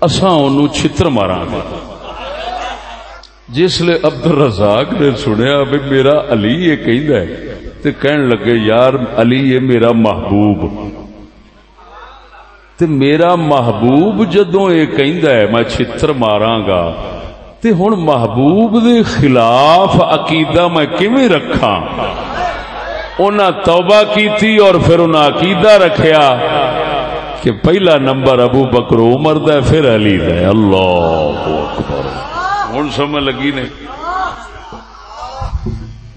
اساں اونوں چھتر ماراں گے۔ جس لے عبد الرزاق نے سنیا بھی میرا علی یہ کہندا ہے تے کہن لگے یار علی یہ میرا محبوب۔ تے میرا محبوب جدوں یہ کہندا ہے میں چھتر ماراں گا تے ہن محبوب دے خلاف عقیدہ میں کیویں رکھاں؟ انہاں توبہ کیتی اور پھر انہاں عقیدہ رکھیا کہ پہلا نمبر ابو بکر عمر دا ہے، پھر علی دا ہے۔ اللہ اکبر۔ ہن سمجھ لگی نے۔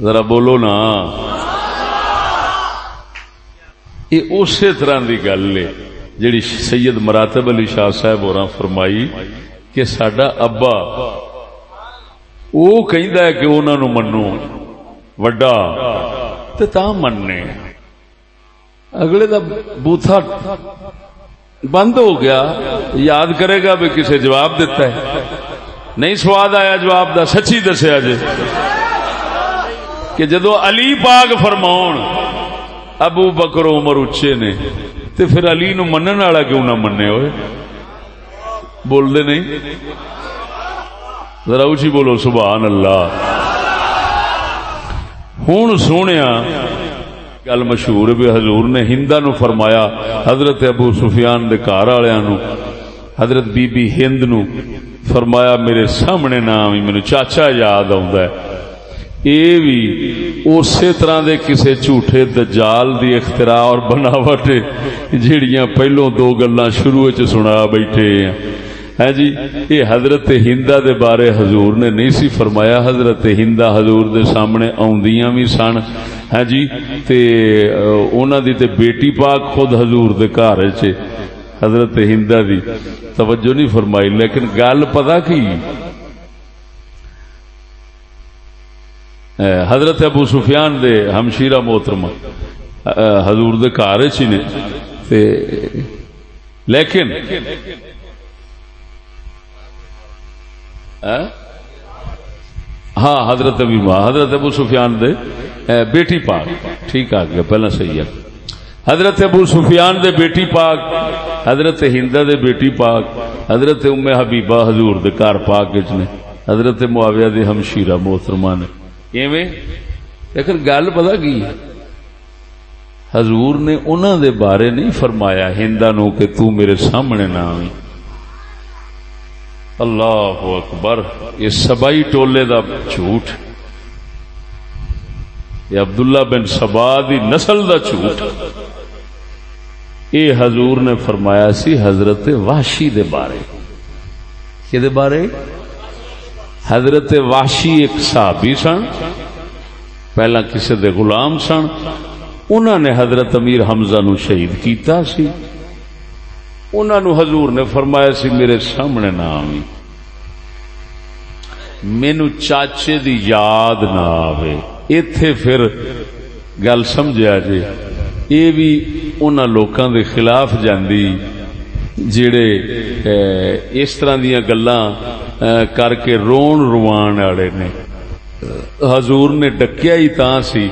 ذرا بولو نا۔ یہ اسی طرح دی گل ہے جڑی سید مراتب علی شاہ صاحب اور فرمائی کہ سڈا ابا وہ کہندا ہے کہ انہوں نے منو، وڈا۔ تے تا مننے۔ اگلے دا بوتھا بند ہو گیا، یاد کرے گا بھی کسے جواب دیتا ہے۔ نہیں سواد آیا جواب دا، سچی دسیا جی۔ کہ جدو علی پاک فرماؤن، ابو بکر عمر اچے نے، تے پھر علی نو منن والا کیوں نہ مننے ہوئے؟ بول دے نہیں؟ ذرا اچھی بولو، سبحان اللہ۔ ہوں سونے گل مشہور بھی حضور نے ہندا نو فرمایا، حضرت ابو سفیان دے گھر والوں حضرت بی بی ہند نو فرمایا، میرے سامنے نام ہی میرے چاچا یاد آ یہ بھی اسی طرح دے کسے جھوٹے دجال دی اختراع اور بناوٹ جیڑیاں پہلو دو گلاں شروع چ سنا بیٹھے ہیں۔ ہے جی یہ حضرت ہندا دے بارے حضور نے نہیں سی فرمایا، حضرت ہندا حضور دے سامنے آندیاں بھی سن۔ ہے جی تے انہاں دی تے بیٹی پاک خود حضور دے گھر چ حضرت ہندا دی توجہ نہیں فرمائی، لیکن گل پتہ کی؟ حضرت ابو سفیان دے ہمشیرہ محترم حضور دے گھر چ نے۔ تے، لیکن ہاں حضرت ابھی ماں حضرت ابو سفیان دے بیٹی پاک، ٹھیک آ گیا پہلا صحیح ہے۔ حضرت ابو سفیان دے بیٹی پاک، حضرت ہندا دے بیٹی پاک، حضرت ام حبیبہ حضور دے کار پاک نے، حضرت معاویہ دے ہمشیرہ محترمہ نے۔ ایویں؟ لیکن گل پتا کی حضور نے انہوں دے بارے نہیں فرمایا، ہندا نو کہ تو میرے سامنے نہ آئی اللہ اکبر، یہ سبائی ٹولے دا جھوٹ۔ یہ عبداللہ بن سبا دی نسل دا جھوٹ۔ یہ حضور نے فرمایا سی حضرت واشی دے بارے۔ کہ دے بارے؟ حضرت واشی ایک صحابی سن، پہلا کسی دے غلام سن انہوں نے حضرت امیر حمزہ نو شہید کیتا سی۔ انہوں نے حضور نے فرمایا سی، میرے سامنے نہ آئی مینو چاچے دی یاد نہ آوے۔ ایتھے پھر گل سمجھا جی۔ یہ بھی ان لوکاں دے خلاف جاندی۔ جڑے اس طرح دیا گلاں کر کے رون روان والے نے۔ حضور نے ڈکیا ہی تا سی۔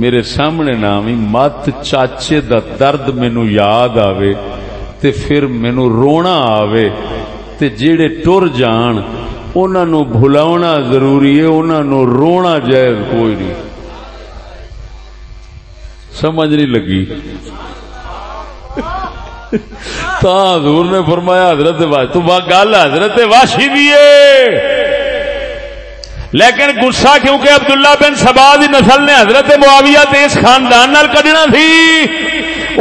میرے سامنے نام ہی مت چاچے دا درد مینو یاد آوے تے پھر مینو رونا آوے۔ تے جیڑے ٹر جان انہوں نو بھلاونا ضروری ہے انہوں نو رونا جائز کوئی نہیں۔ سمجھ نہیں لگی۔ تا حضور نے فرمایا، حضرت تو گل حضرت واشی بھی لیکن گسا کیونکہ عبداللہ بن سبا دی نسل نے حضرت معاویہ تے اس خاندان نال کڈنا تھی۔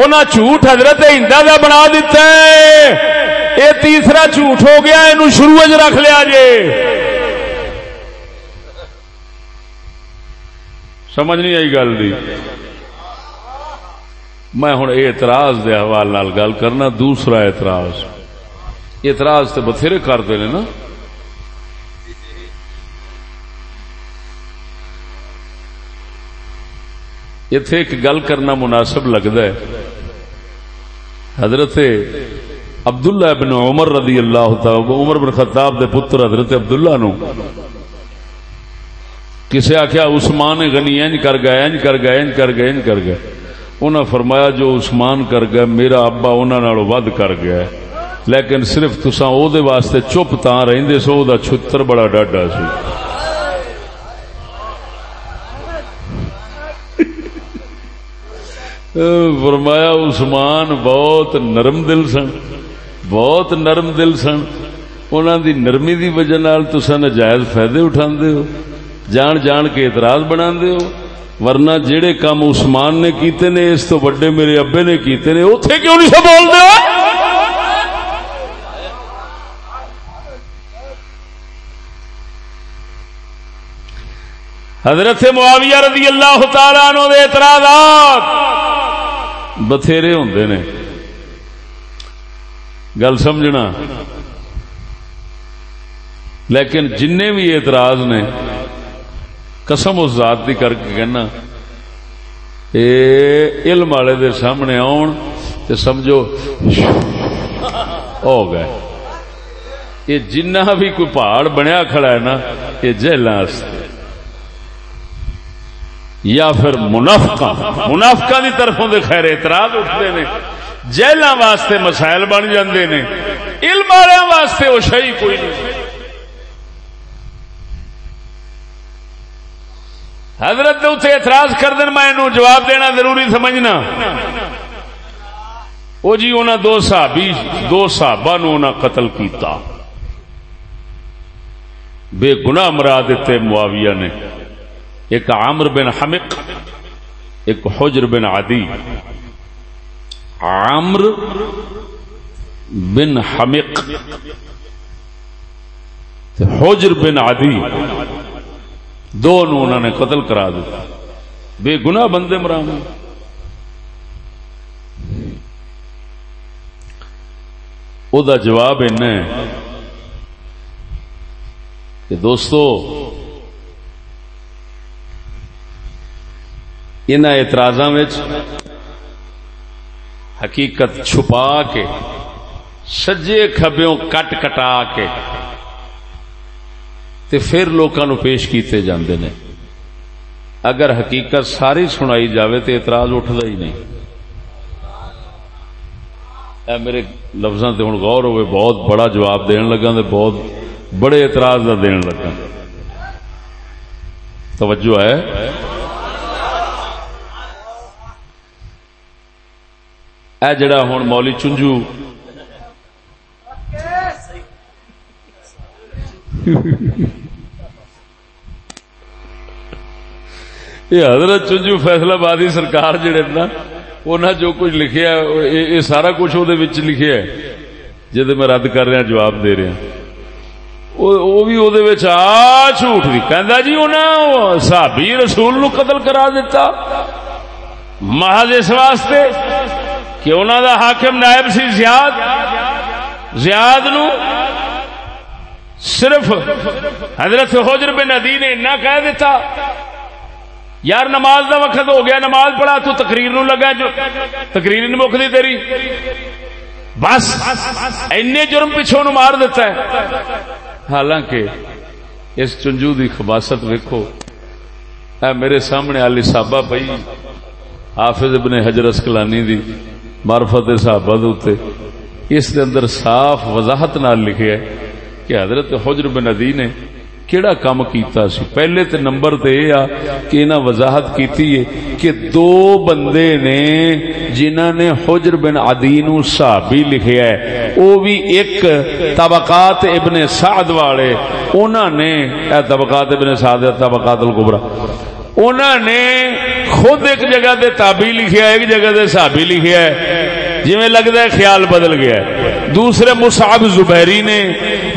انہاں جھوٹ حضرت ہندا دا بنا دیتا ہے۔ اے تیسرا جھوٹ ہو گیا، اینو شروع وچ رکھ لیا جے۔ سمجھ نہیں آئی گل دی۔ میں ہوں اعتراض دے حوالے نال گل کرنا، دوسرا اعتراض۔ اعتراض تو بتھیرے کرتے ہیں نا۔ اتے ایک گل کرنا مناسب لگتا ہے۔ حضرت عبداللہ ابن عمر رضی اللہ تعالی عمر بن خطاب دے پتر حضرت عبداللہ نو۔ کسے آخیا عثمان غنی اینج کر گئے، اینج کر گئے، اینج کر گئے، اینج کر گئے۔ انہاں فرمایا جو عثمان کر گئے، میرا ابا انہاں نالوں ود کر گیا لیکن صرف تساں او دے واسطے چپ تاں رہندے سو او دا چھتر بڑا ڈاڈا سی۔ [LAUGHS] فرمایا، عثمان، بہت نرم دل سن، بہت نرم دل سن۔ انہوں دی نرمی دی وجہ نال تسا نجائز فائدے اٹھا ہو۔ جان جان کے اعتراض بنا ہو۔ ورنہ جڑے کام عثمان نے کیتے نے، اس تو بڑے میرے ابے نے کیتے نے، اوتھے کیوں نہیں سا بول دے حضرت معاویہ رضی اللہ تعالی عنہ دے اعتراضات بتھیرے ہوں نے۔ گل سمجھنا۔ لیکن جن بھی اعتراض نے قسم اس ذات کی کر کے کہنا، اے علم والے دے سامنے آن تے سمجھو، ہو گئے۔ یہ جنہ بھی کوئی پہاڑ بنیا کھڑا ہے نا، یہ جیلوں یا پھر منافقہ منافقہ دی طرفوں دے خیر اعتراض اٹھتے ہیں جیل واسطے مسائل بن جاندے نے۔ علم والوں واسطے وہ شہی کوئی نہیں۔ حضرت اتنے اعتراض کر دین میں جواب دینا ضروری سمجھنا۔ وہ جی انہوں دو صحابی، دو صحابہ نو انہوں قتل کیتا۔ بے گناہ مرا دیتے معاویہ نے۔ ایک عامر بن حمق، ایک حجر بن عدی۔ عامر بن حمق حجر بن عدی۔ دو انہوں نے قتل کرا دیا بے گناہ بندے مرام۔ او دا جواب کہ دوستو ان اعتراض حقیقت چھپا کے، سجے کھبیوں کٹ کٹا کے تے پھر لوگوں پیش کیتے جاندے نے۔ اگر حقیقت ساری سنائی جاوے تو اعتراض اٹھتا ہی نہیں۔ اے میرے لفظوں سے ہوں غور ہوئے، بہت بڑا جواب دین لگا تے بہت بڑے اعتراض کا دین لگا توجہ ہے۔ اے جڑا ہوں مولی چنجو یہ حضرت چنجو فیصلہ بادی سرکار جڑے نا انہیں جو کچھ لکھیا یہ سارا کچھ وہ لکھیا ہے جہد میں رد کر رہا جواب دے رہا وہ بھی وہ آ جھوٹ بھی کہ جی انہیں سابی رسول نو قتل کرا دیتا محض اس واسطے کہ انہوں دا حاکم نائب سی زیاد زیاد نو صرف حضرت حجر بن ندی نے اتنا کہہ دیتا، یار نماز دا وقت ہو گیا، نماز پڑھا، تو تقریر نو لگا جو، تقریر نہیں مک دی تیری۔ بس این جرم پچھوں نو مار دیتا ہے۔ حالانکہ اس چنجو دی خباست ویکو اے میرے سامنے علی صاحبہ پئی حافظ ابن حجر اسکلانی دی مارفت صحابہ دے اس دے اندر صاف وضاحت نال لکھے ہے۔ کہ حضرت حجر بن عدی نے کیڑا کام کیتا سی؟ پہلے تے نمبر تے یہ آ کہ انہاں وضاحت کیتی ہے کہ دو بندے نے جنہاں نے حجر بن عدی نو صحابی لکھیا ہے، او بھی ایک طبقات ابن سعد والے۔ انہاں نے، اے طبقات ابن سعد طبقات الکبرى انہوں نے خود ایک جگہ دے تابی لکھیا ہے، ایک جگہ دے صحابی لکھیا ہے۔ جی میں لگتا ہے خیال بدل گیا ہے۔ دوسرے مصعب زبیری نے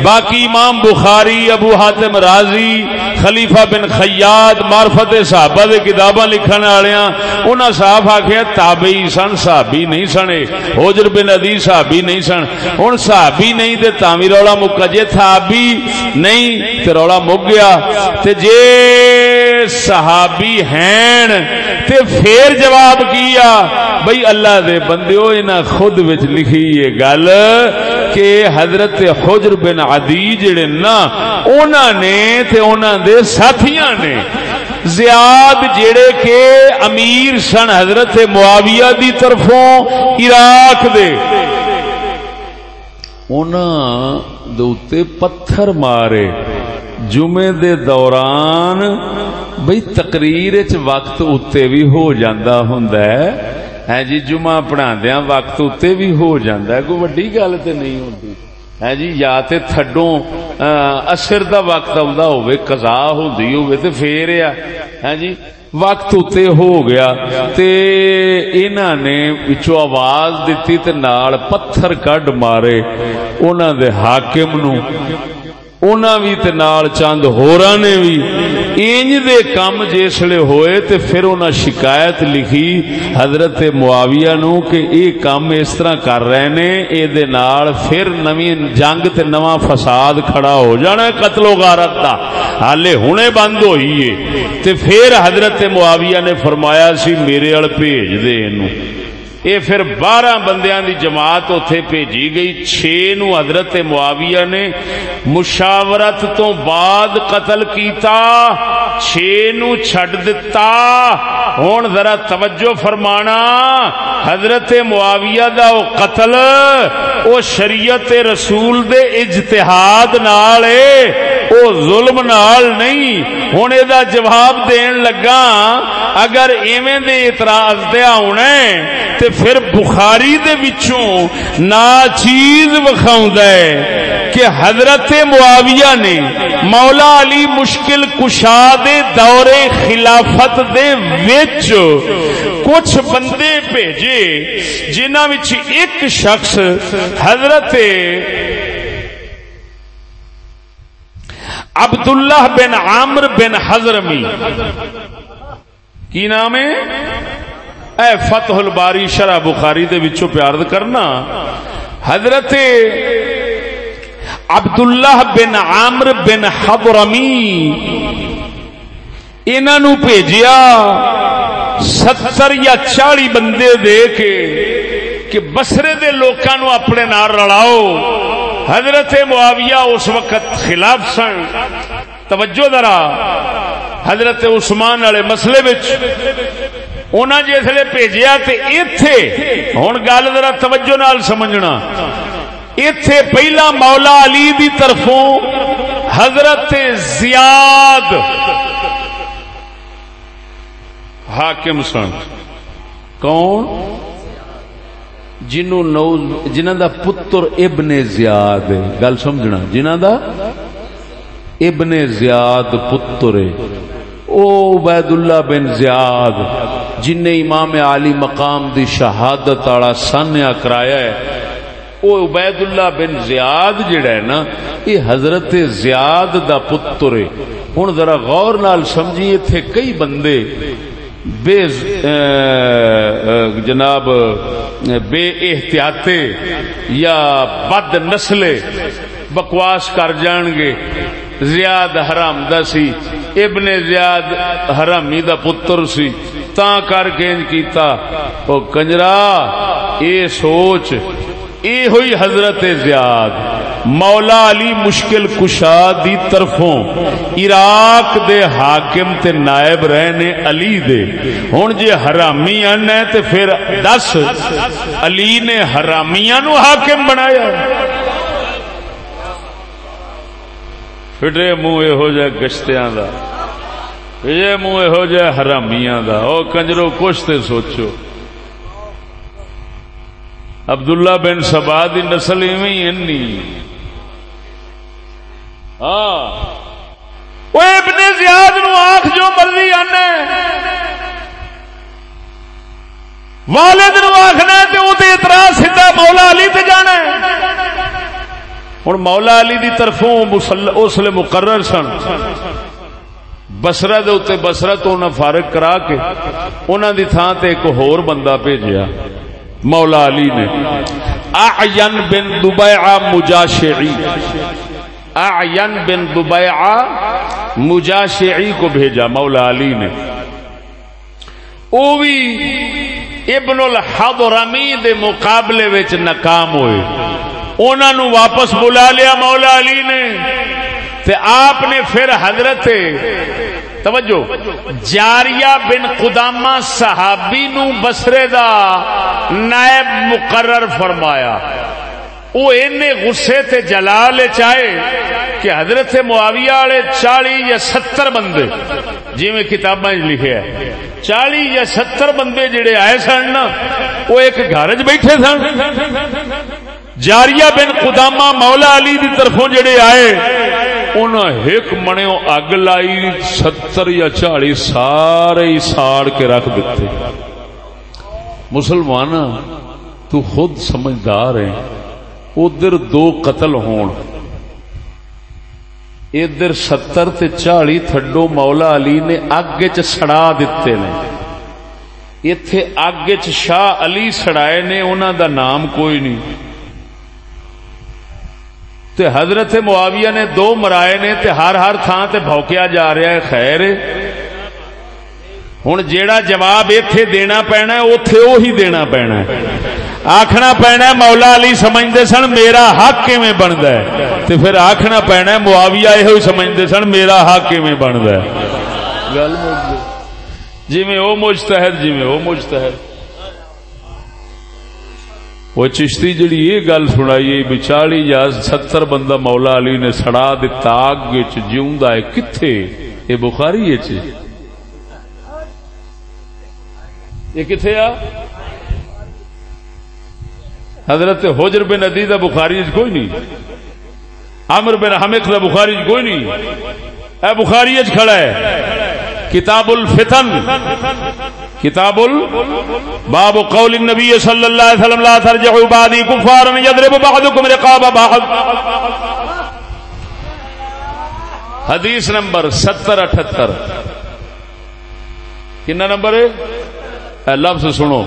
باقی امام بخاری ابو حاتم راضی خلیفہ بن خیاد مارفت صحابہ دے کتاباں لکھن والےاں انہاں صاحب آکھیا، تابعی سن، صحابی نہیں سنے۔ حجر بن ادی صحابی نہیں سن۔ ہن صحابی نہیں تے تاوی رولا مکا جے تھابی نہیں تے رولا مک گیا۔ تے جے صحابی ہیں تے پھر جواب کیا بھئی اللہ دے بندیو، انہاں خود وچ لکھی یہ گل کہ حضرت حجر بن عدی جڑے نا اونا نے تے اونا دے دے ساتھیاں نے، زیاد جڑے کے امیر سن حضرت معاویہ دی طرفوں عراق دے، اونا دوتے پتھر مارے۔ جمعے دے دوران بھئی تقریر چ وقت اتے بھی ہو جاندہ ہوندا ہے۔ ہے جی جمعہ پڑھا دیا وقت اتنے بھی ہو جاتا ہے۔ کوئی وڈی گل تو نہیں ہوتی ہے جی یا تے تھڈوں اثر دا وقت آتا ہوئے قضا ہوندی ہوئے تے پھر آ، ہے جی وقت اتنے ہو گیا تے انہاں نے وچوں آواز دیتی تے نال پتھر کڈ مارے انہاں دے حاکم نو انہاں بھی تے نال چند ہوراں نے بھی انج دے کام جسلے ہوئے تے پھر انہاں شکایت لکھی حضرت معاویہ نو کہ اے کام اس طرح کر رہے نے اے دے نال پھر نویں جنگ تے نواں فساد کھڑا ہو جانا ہے قتل و غارت دا۔ حالے ہنے بند ہوئی ہے۔ تے پھر حضرت معاویہ نے فرمایا سی، میرے ال بھیج دے اینو اے پھر بارہ بندیاں دی جماعت اتے بھیجی گئی چھ نو حضرت معاویہ نے مشاورت تو بعد قتل کیتا چھ نو چھڈ دتا ہن ذرا توجہ فرمانا حضرت معاویہ دا او قتل او شریعت رسول دے اجتہاد نال اے ظلم نال نہیں، ہن اے دا جواب دین لگا، اگر ایویں دے اعتراض دے آونا ہے تے پھر بخاری دے وچوں نا چیز وکھاوندا ہے کہ حضرت معاویہ نے مولا علی مشکل کشا دے دور خلافت دے وچ کچھ بندے بھیجے جنہاں وچ ایک شخص حضرت عبداللہ بن عامر بن حضرمی۔ کی نام ہے؟ اے فتح الباری شرح بخاری دے وچوں پیار کرنا۔ حضرت عبداللہ بن عامر بن حضرمی۔ انہوں بھیجیا ستر یا چالی بندے دے کے کہ بسرے دے لوکاں اپنے نار رلاؤ۔ حضرت معاویہ اس وقت خلاف سن۔ توجہ درا حضرت عثمان والے مسئلے انہاں جسے بھیجیا تے ایتھے۔ ہن گل ذرا توجہ نال سمجھنا۔ ایتھے پہلا مولا علی دی طرفوں حضرت زیاد حاکم سن۔ کون؟ جنوں نو جنہ دا پتر ابن زیاد ہے۔ گل سمجھنا۔ جنہ دا ابن زیاد پتر ہے۔ او عبید اللہ بن زیاد جن نے امام علی مقام دی شہادت والا سانیا کرایا ہے۔ او عبید اللہ بن زیاد جڑا ہے نا، یہ حضرت زیاد دا پتر ہے۔ ہن ذرا غور نال سمجھیے تھے کئی بندے بے جناب بے احتیاطے یا بد نسلے بکواس کر جان گے۔ زیاد حرام دا سی۔ ابن زیاد حرامی دا پتر سی۔ تا کر کے انج کیتا۔ او کنجرا، اے سوچ، اے ہوئی حضرت زیاد۔ مولا علی مشکل کشا دی طرفوں عراق دے حاکم تے نائب رہنے علی دے۔ ہن جے حرامیاں نے تے پھر دس علی نے حرامیاں نو حاکم بنایا۔ پھٹے منہ یہو جہ گشتیاں دا۔ یہ منہ یہو جہ حرامیاں دا۔ او کنجرو کچھ تے سوچو۔ عبداللہ بن سبا دی نسل ایویں انی ہاں۔ وہ ابن زیاد نو آنکھ جو مرضی آنا والد نو آخنا تے وہ اعتراض سیدھا مولا علی تے جانا ہوں مولا علی دی طرفوں اس لیے مقرر سن۔ بسرا دے بسرا تو انہیں فارغ کرا کے انہوں دی تھان تے ایک ہور بندہ بھیجیا۔ مولا علی نے۔ اعین بن دبیعہ مجاشعی۔ اعین بن دبیعہ مجاشعی کو بھیجا، مولا علی نے۔ وہ بھی ابن الحضرمی دے مقابلے وچ ناکام ہوئے۔ انہوں نے واپس بلا لیا مولا علی نے۔ تے آپ نے پھر حضرت توجہ، جاریہ بن قدامہ صحابی نو بسرے دا نائب مقرر فرمایا۔ وہ اینے غصے تے جلال چاہے کہ حضرت معاویہ والے چالی یا ستر بندے جی میں کتاباں لکھے ہے، چالی یا ستر بندے جڑے آئے سن نا، وہ ایک گھر چ بیٹھے سن۔ جاریہ بن قدامہ مولا علی دی طرفوں جڑے آئے انہیں ایک منیو اگ لائی، ستر یا چالی سارے ہی ساڑ کے رکھ دیتے۔ مسلمان تو خود سمجھدار ہے ادھر دو قتل ہون۔ ادھر ستر تے چالی تھڈو مولا علی نے اگ چ سڑا دیتے نے۔ اتے اگ چ شاہ علی سڑائے نے انہوں دا نام کوئی نہیں۔ تے حضرت معاویہ نے دو مرائے نے، تے ہر ہر تھان تے بھوکیا جا رہا ہے، خیر۔ ہوں جیڑا جواب اتے دینا پینا اتے وہی دینا پینا آخنا پینا مولا علی سمجھتے سن میرا حق کیویں بنتا ہے تے پھر آخنا پینا معاویہ یہ سمجھتے سن میرا حق کیویں بنتا ہے گل جی وہ مجتہد جی وہ مجتہد وہ چشتی جڑی یہ گل سنائی بھی چالی یا ستر بندہ مولا علی نے سڑا دتا جیوندا ہے کتھے یہ بخاری ہے یہ کتھے آ؟ حضرت حجر بن ادی دا بخاری کوئی نہیں۔ عمر بن حمق دا بخاری کوئی نہیں۔ اے بخاری کھڑا ہے۔ کتاب الفتن کتاب باب قول النبی صلی اللہ علیہ وسلم، لا ترجعوا بعدی کفارا یضرب بعضکم رقاب بعض۔ حدیث نمبر ستر اٹھتر۔ کنا نمبر ہے؟ لفظ سنو۔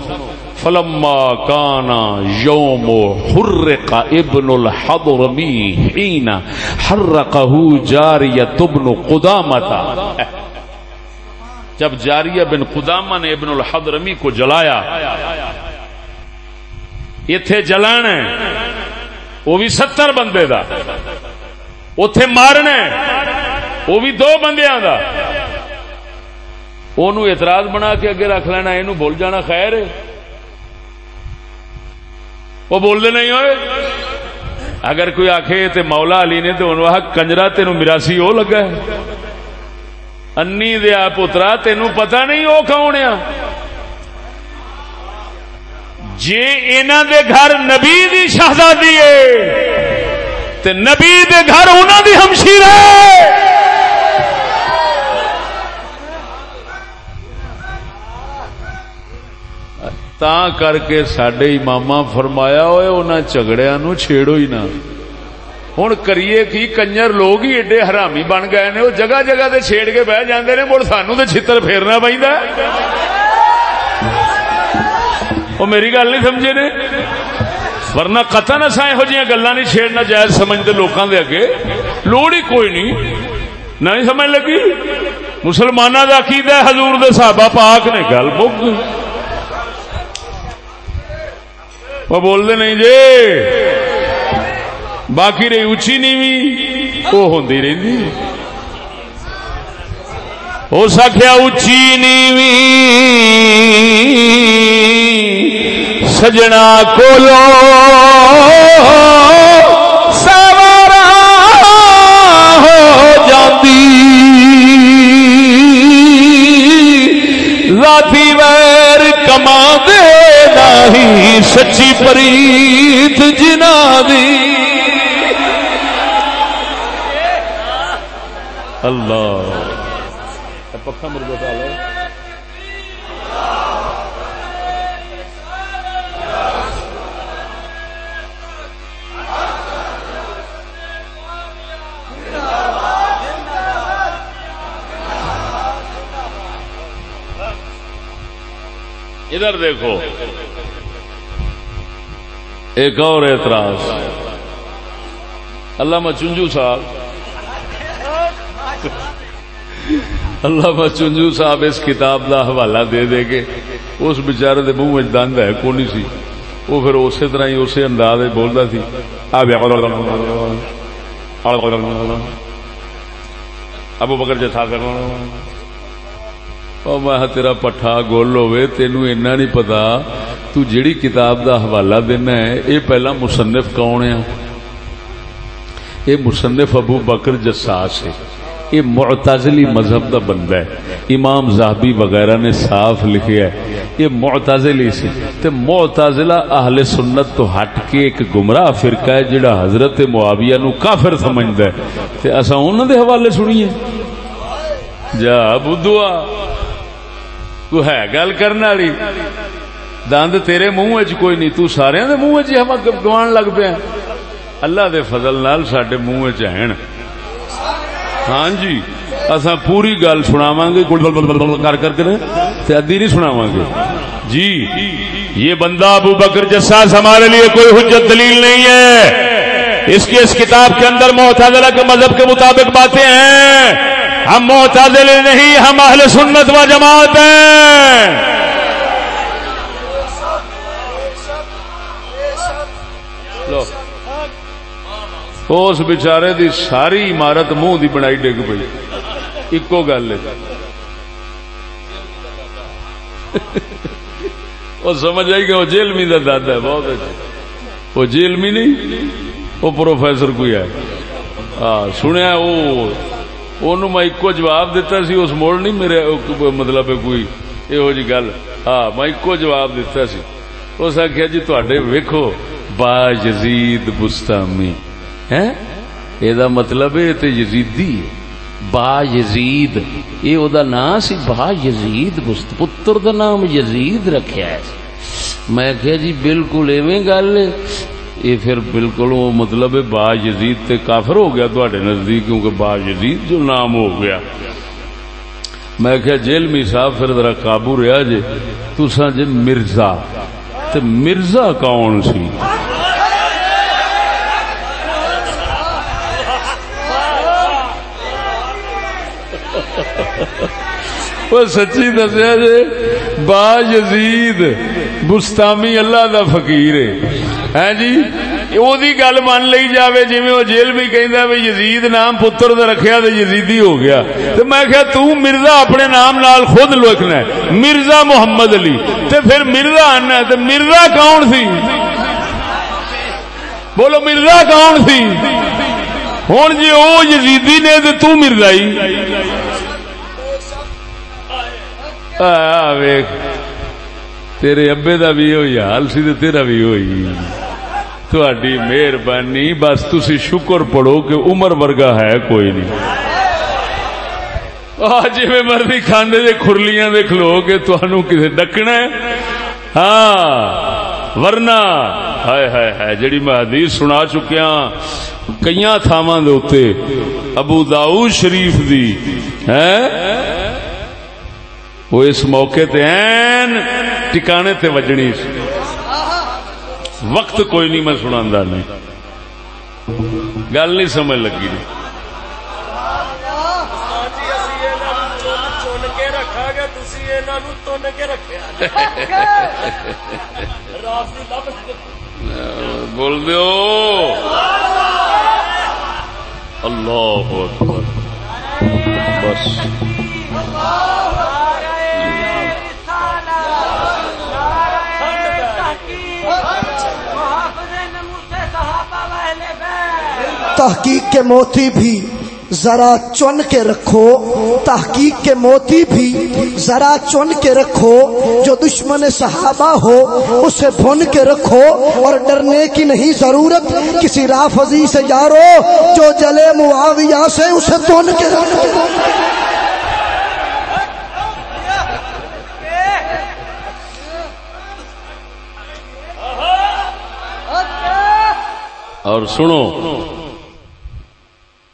فلما کانا یوم حرق ابن الحضرمی حین حرقه جاریت ابن قدامتا جب جاریہ بن قدامہ نے ابن الحضرمی کو جلایا اتے جلان وہ بھی ستر بندے دا اتے مارنا وہ بھی دو بندیاں دا۔ انہوں اعتراض بنا کے اگے رکھ لینا یہ بول جانا خیر ہے۔ وہ بولتے نہیں ہوئے۔ اگر کوئی آخے تو مولا علی نے تو انہوں کنجرا تین مراسی وہ لگا ہے۔ انی دیا پترا تین پتا نہیں وہ کون آ جی ان دے گھر نبی دی شہزادی ہے، تے نبی دے گھر انہوں دی ہمشیر ہے۔ تا کر کے سڈے امام فرمایا ہوئے انہوں جھگڑیا نو چھیڑو ہی نہ ہوں کریے کی کنجر لوگ ہی ایڈے حرامی بن گئے نے وہ جگہ جگہ تے چھیڑ کے بہ جاندے نے مڑ سانو تے چھتر پھیرنا پہنتا وہ میری گل نہیں سمجھے نے ورنہ قطن اصا یہو جہاں گلا نہیں چھیڑنا جائز سمجھتے لوگوں دے اگے لوڑ ہی کوئی نہیں نہیں سمجھ لگی مسلمانوں کا عقیدہ حضور دے صحابہ پاک نے گل مک وہ بولتے نہیں جی۔ باقی رہی اچھی نیوی، وہ ہوتی رہی ہو سکیا اچھی نیوی۔ سجنا کولو۔ سوارا ہو جاتی ذاتی ویر کما ہی سچی پریت جنا دی اللہ پکا مرغا لو ادھر دیکھو۔ ایک اور اعتراض۔ علامہ چنجو صاحب۔ علامہ چنجو صاحب اس کتاب دا حوالہ دے دے کے اس بچارے دے منہ وچ دند ہے، کونی سی۔ وہ پھر اسی طرح ہی اسی انداز وچ بولدا سی۔ ابو بکر جی جتھا کر میں ہاں تیرا پٹھا گول ہوئے تینو اینا نہیں پتا۔ تو جیڑی کتاب دا حوالہ دینا ہے اے پہلا مصنف کون ہے اے مصنف ابو بکر جساس ہے یہ معتزلی مذہب دا بندہ ہے امام زہبی وغیرہ نے صاف لکھیا ہے یہ معتزلی سی تے معتزلہ اہل سنت تو ہٹ کے ایک گمراہ فرقہ ہے جڑا حضرت معاویہ نو کافر سمجھدا ہے تے اساں انہاں دے حوالے سنیے جا بدوا تو ہے گل کرنے والی دند تیرے منہ وچ کوئی نہیں، تو سارے دے منہ وچ ہم گوان لگ پیا اللہ دے فضل نال ساڈے منہ وچ ہیں۔ ہاں جی اصا پوری گل سناواں گے۔ کر کر کے ادھی نہیں سناواں گے۔ جی یہ بندہ ابو بکر جساس ہمارے لیے کوئی حجت دلیل نہیں ہے۔ اس کی اس کتاب کے اندر معتزلہ کے مذہب کے مطابق باتیں ہیں۔ ہم معتزلے نہیں، ہم اہل سنت و جماعت ہیں۔ لو۔ اس بچارے دی ساری عمارت منہ دی بنائی ڈگ پی ایکو گل وہ سمجھ آئی کہ وہ جیلمی کا دادا ہے، بہت اچھا۔ وہ جیلمی نہیں، وہ پروفیسر کوئی ہے۔ ہاں سنیا وہ میں ایکو جواب دیتا سی، اس موڑ نہیں میرے مطلب کوئی یہو جی گل۔ ہاں میں ایکو جواب دیتا سی۔ اس آخیا جی تے ویکو با یزید بستامی. یہ مطلب یزیدی با یزید. یہ او دا سی با یزید پتر دا نام یزید رکھیا ہے. میں کہا جی بالکل ایویں گل یہ پھر بالکل وہ مطلب با یزید تے کافر ہو گیا تواڈے نزدیک کیونکہ با یزید جو نام ہو گیا. میں کہ جیل می صاحب پھر ذرا قابو رہا جے. تساں جے مرزا. تے مرزا کون سی؟ وہ سچی دسیا جی با یزید، بستامی اللہ دا فقیر ہے۔ ہاں جی؟ گل من لی جائے جی وہ جیل بھی کہ یزید نام پتر رکھیا تو یزیدی ہو گیا۔ تو میں کہ تو مرزا اپنے نام نال خود لکھنا مرزا محمد علی۔ تے پھر مرزا آنا تو مرزا کون سی؟ بولو مرزا کون سی؟ ہوں جی وہ یزیدی نے تو تو مرزائی۔ ویخ تیرے ابے دا بھی ہوئی حال سی تیرا بھی ہوئی تھوڑی مہربانی بس تسی شکر پڑھو کہ عمر ورگا ہے کوئی نہیں جی مرضی کھانے دے کھرلیاں دے کھلو کہ تہنوں کسے ڈکنا ہے ہاں ورنہ ہائے ہائے ہائے جڑی میں حدیث سنا چکیا کئی تھاواں دے اوتے ابو داؤد شریف دی ہیں وہ اس موقع تے این ٹکانے تے وجنی سی۔ وقت کوئی نہیں، میں سنا نہیں۔ گل نہیں سمجھ لگی۔ نہیں بول دو اللہ بس۔ تحقیق کے موتی بھی ذرا چن کے رکھو، تحقیق کے موتی بھی ذرا چن کے رکھو، جو دشمن صحابہ ہو اسے بھن کے رکھو، اور ڈرنے کی نہیں ضرورت کسی رافضی سے جارو جو جلے معاویہ سے اسے بھن کے رکھو اور سنو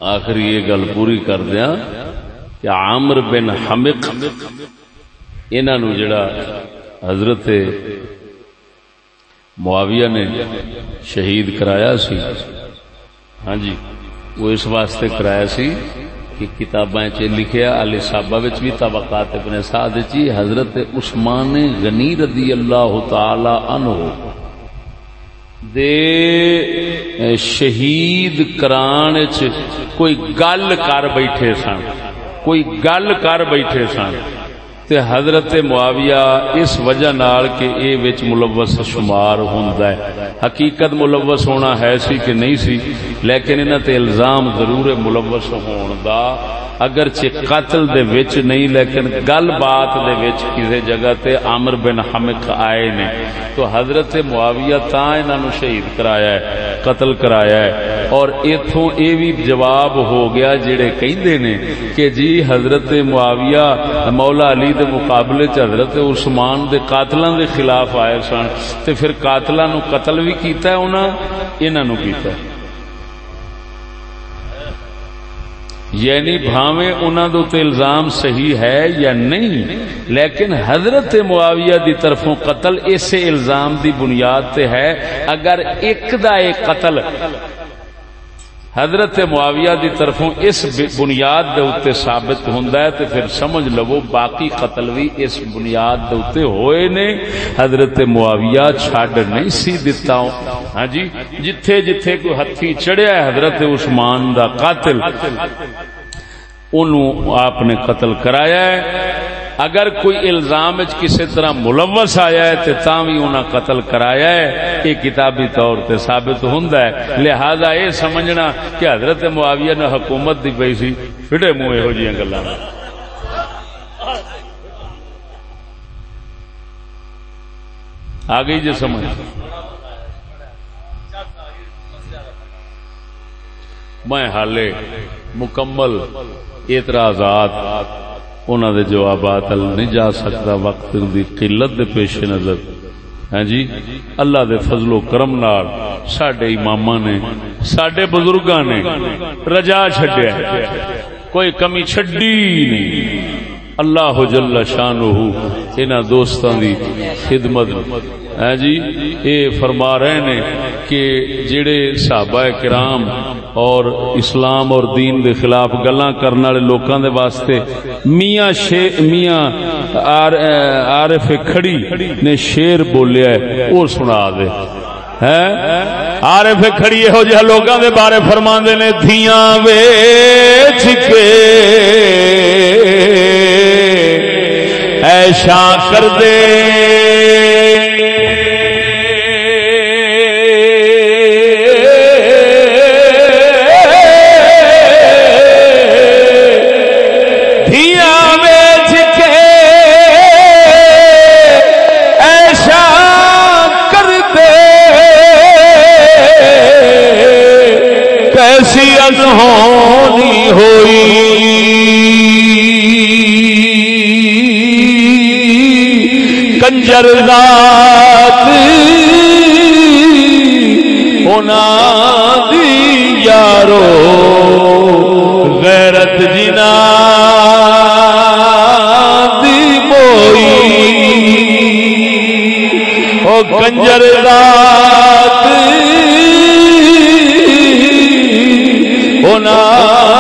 آخری یہ گل پوری کر دیا کہ عامر بن حمق انہوں جڑا حضرت معاویہ نے شہید کرایا سی ہاں جی وہ اس واسطے کرایا سی کہ کتاباں چ لکھیا علی صحابہ وچ بھی طبقات ابن سعد جی حضرت عثمان غنی رضی اللہ تعالی عنہ دے شہید کران چ کوئی گل کر بیٹھے سن کوئی گل کر بیٹھے سن۔ تے حضرت معاویہ اس وجہ نال کہ اے وچ ملوث شمار ہوندا ہے۔ حقیقت ملوث ہونا ہے سی کہ نہیں سی، لیکن انہاں تے الزام ضرور ملوث ہون دا۔ اگرچہ قتل دے وچ نہیں، لیکن گل بات دے وچ کسی جگہ تے عامر بن حمق آئے نے۔ تو حضرت معاویہ تا انہاں نو شہید کرایا ہے، قتل کرایا ہے۔ اور ایتھوں اے بھی جواب ہو گیا جڑے کہندے نے کہ جی حضرت معاویہ مولا علی دے مقابلے چ حضرت عثمان دے قاتلاں دے خلاف آئے سن تے پھر قاتلاں نو قتل بھی کیتا ہے انہاں انہاں نو کیتا ہے۔ یعنی بھاویں انہوں دے الزام صحیح ہے یا نہیں؟ لیکن حضرت معاویہ دی طرفوں قتل اس الزام دی بنیاد تے ہے۔ اگر ایک دا ایک قتل حضرت معاویہ دی طرفوں اس بنیاد دے اوتے ثابت ہوندا ہے تے پھر سمجھ لو باقی قتل بھی اس بنیاد دے اوتے ہوئے نے۔ حضرت معاویہ چھڈ نہیں سی دتا۔ ہاں جی جتھے جتھے کوئی ہتھی چڑھیا ہے حضرت عثمان دا قاتل، انہوں آپ نے قتل کرایا ہے۔ اگر کوئی الزام کسی طرح ملوث آیا ہے تو تاں بھی انہاں قتل کرایا ہے، یہ کتابی طور تے ثابت ہوندا ہے۔ لہذا یہ سمجھنا کہ حضرت معاویہ نے حکومت دی پئی سی پھڑے منہ یہو جیاں گلاں آ گئی جی سمجھ۔ میں حالے مکمل اعتراضات انہوں دے جوابات نہیں جا سکتا، وقت دی قلت دے پیش نظر۔ ہاں جی؟ اللہ دے فضل و کرم نال سڈے امام نے سڈے بزرگاں نے رجا چڈیا کوئی کمی چڈی نہیں۔ اللہ جل شان انہوں دوستان دی خدمت۔ ہاں جی اے فرما رہے نے کہ جڑے صحابہ کرام اور اسلام اور دین دے خلاف گلاں کرنے والے لوکاں دے واسطے میاں شے، میاں عارف کھڑی نے شیر بولیا ہے، او سنا دے۔ ہاں؟ عارف کھڑی یہو جہاں لوگاں دے بارے فرماندے نے، دھیاں ویچ کے ایشا کر دے۔ ہونی کنجر ذات ہونا دی یارو غیرت جنا دی بوئی او کنجر ذات ہونا